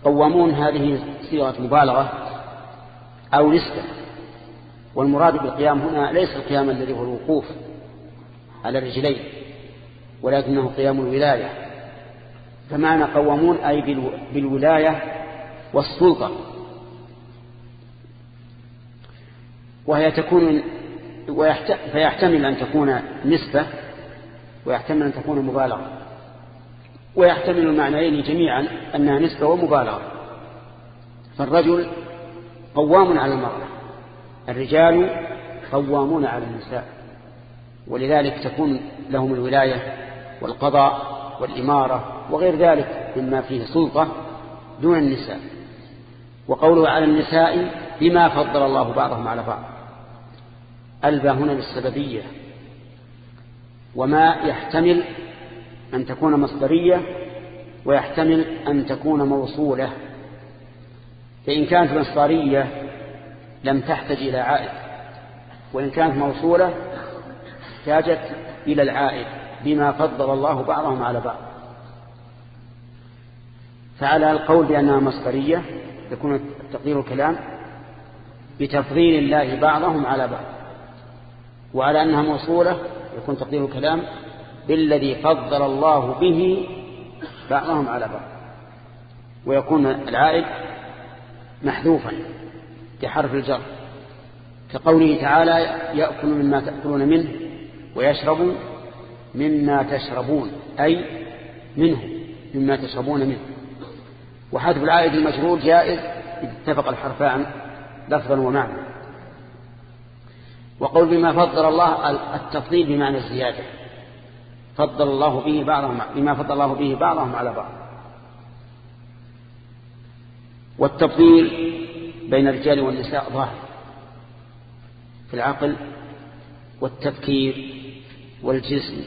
قوامون هذه صيغة مبالغة أو نسبة والمراد بالقيام هنا ليس القيام الذي هو الوقوف على الرجلين ولكنه قيام الولاية. فمعنى قوامون أي بالولاية والسلطة. وهي تكون فيحتمل أن تكون نسبة ويحتمل أن تكون مبالغة. ويحتمل المعنيين جميعا أنها نسبة ومبالغة. فالرجل قوام على المرأة. الرجال قوامون على النساء. ولذلك تكون لهم الولاية والقضاء والإمارة وغير ذلك مما فيه سلطة دون النساء. وقوله على النساء بما فضل الله بعضهم على بعض. ألبى هنا للسببية وما يحتمل أن تكون مصدرية ويحتمل أن تكون موصولة. فإن كانت مصدرية لم تحتج إلى عائد وإن كانت موصولة احتاجت إلى العائد بما فضل الله بعضهم على بعض. فعلى القول بأنها مصدرية يكون تقدير الكلام بتفضيل الله بعضهم على بعض وعلى أنها موصولة يكون تقدير الكلام بالذي فضل الله به بعضهم على بعض ويكون العائد محذوفا كحرف الجر كقوله تعالى يأكل مما تأكلون منه ويشرب مما تشربون أي منه مما تشربون منه. وحذف العائد المجرور جائز اتفق الحرفان لفظا ومعنى. وقول بما فضل الله التفضيل بمعنى الزيادة. فضل الله به بعضهم بما فضل الله به بعضهم على بعض. والتفضيل بين الرجال والنساء ظاهر في العقل والتفكير والجسم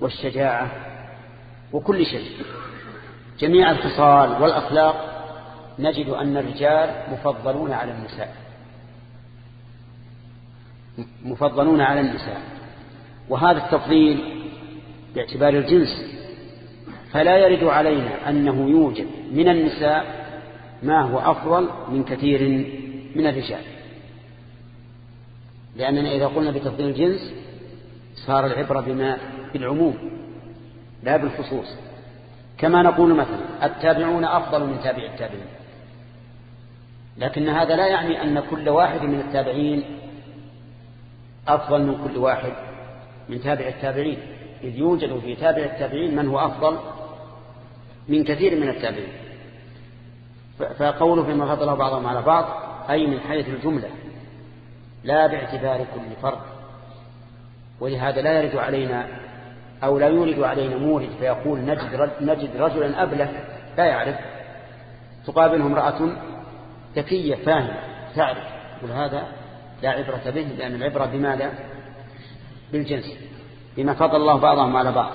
والشجاعة وكل شيء. جميع الخصال والأخلاق نجد أن الرجال مفضلون على النساء. مفضلون على النساء. وهذا التفضيل باعتبار الجنس. فلا يرد علينا أنه يوجد من النساء ما هو أفضل من كثير من الرجال. لأننا إذا قلنا بتفضيل الجنس صار العبرة بما بالعموم لا بالخصوص. كما نقول مثلا التابعون أفضل من تابع التابعين. لكن هذا لا يعني أن كل واحد من التابعين أفضل من كل واحد من تابع التابعين. إذ يوجد في تابع التابعين من هو أفضل من كثير من التابعين. فقوله فيما فضل بعضهم على بعض أي من حيث الجملة لا باعتبار كل فرد. ولهذا لا يرد علينا أو لا يورد علينا مورد فيقول نجد, نجد رجلا أبله لا يعرف. تقابله امرأة ذكية فاهمة تعرف يقول هذا لا عبرة به لأن العبرة بماذا؟ بالجنس بما فضل الله بعضهم على بعض.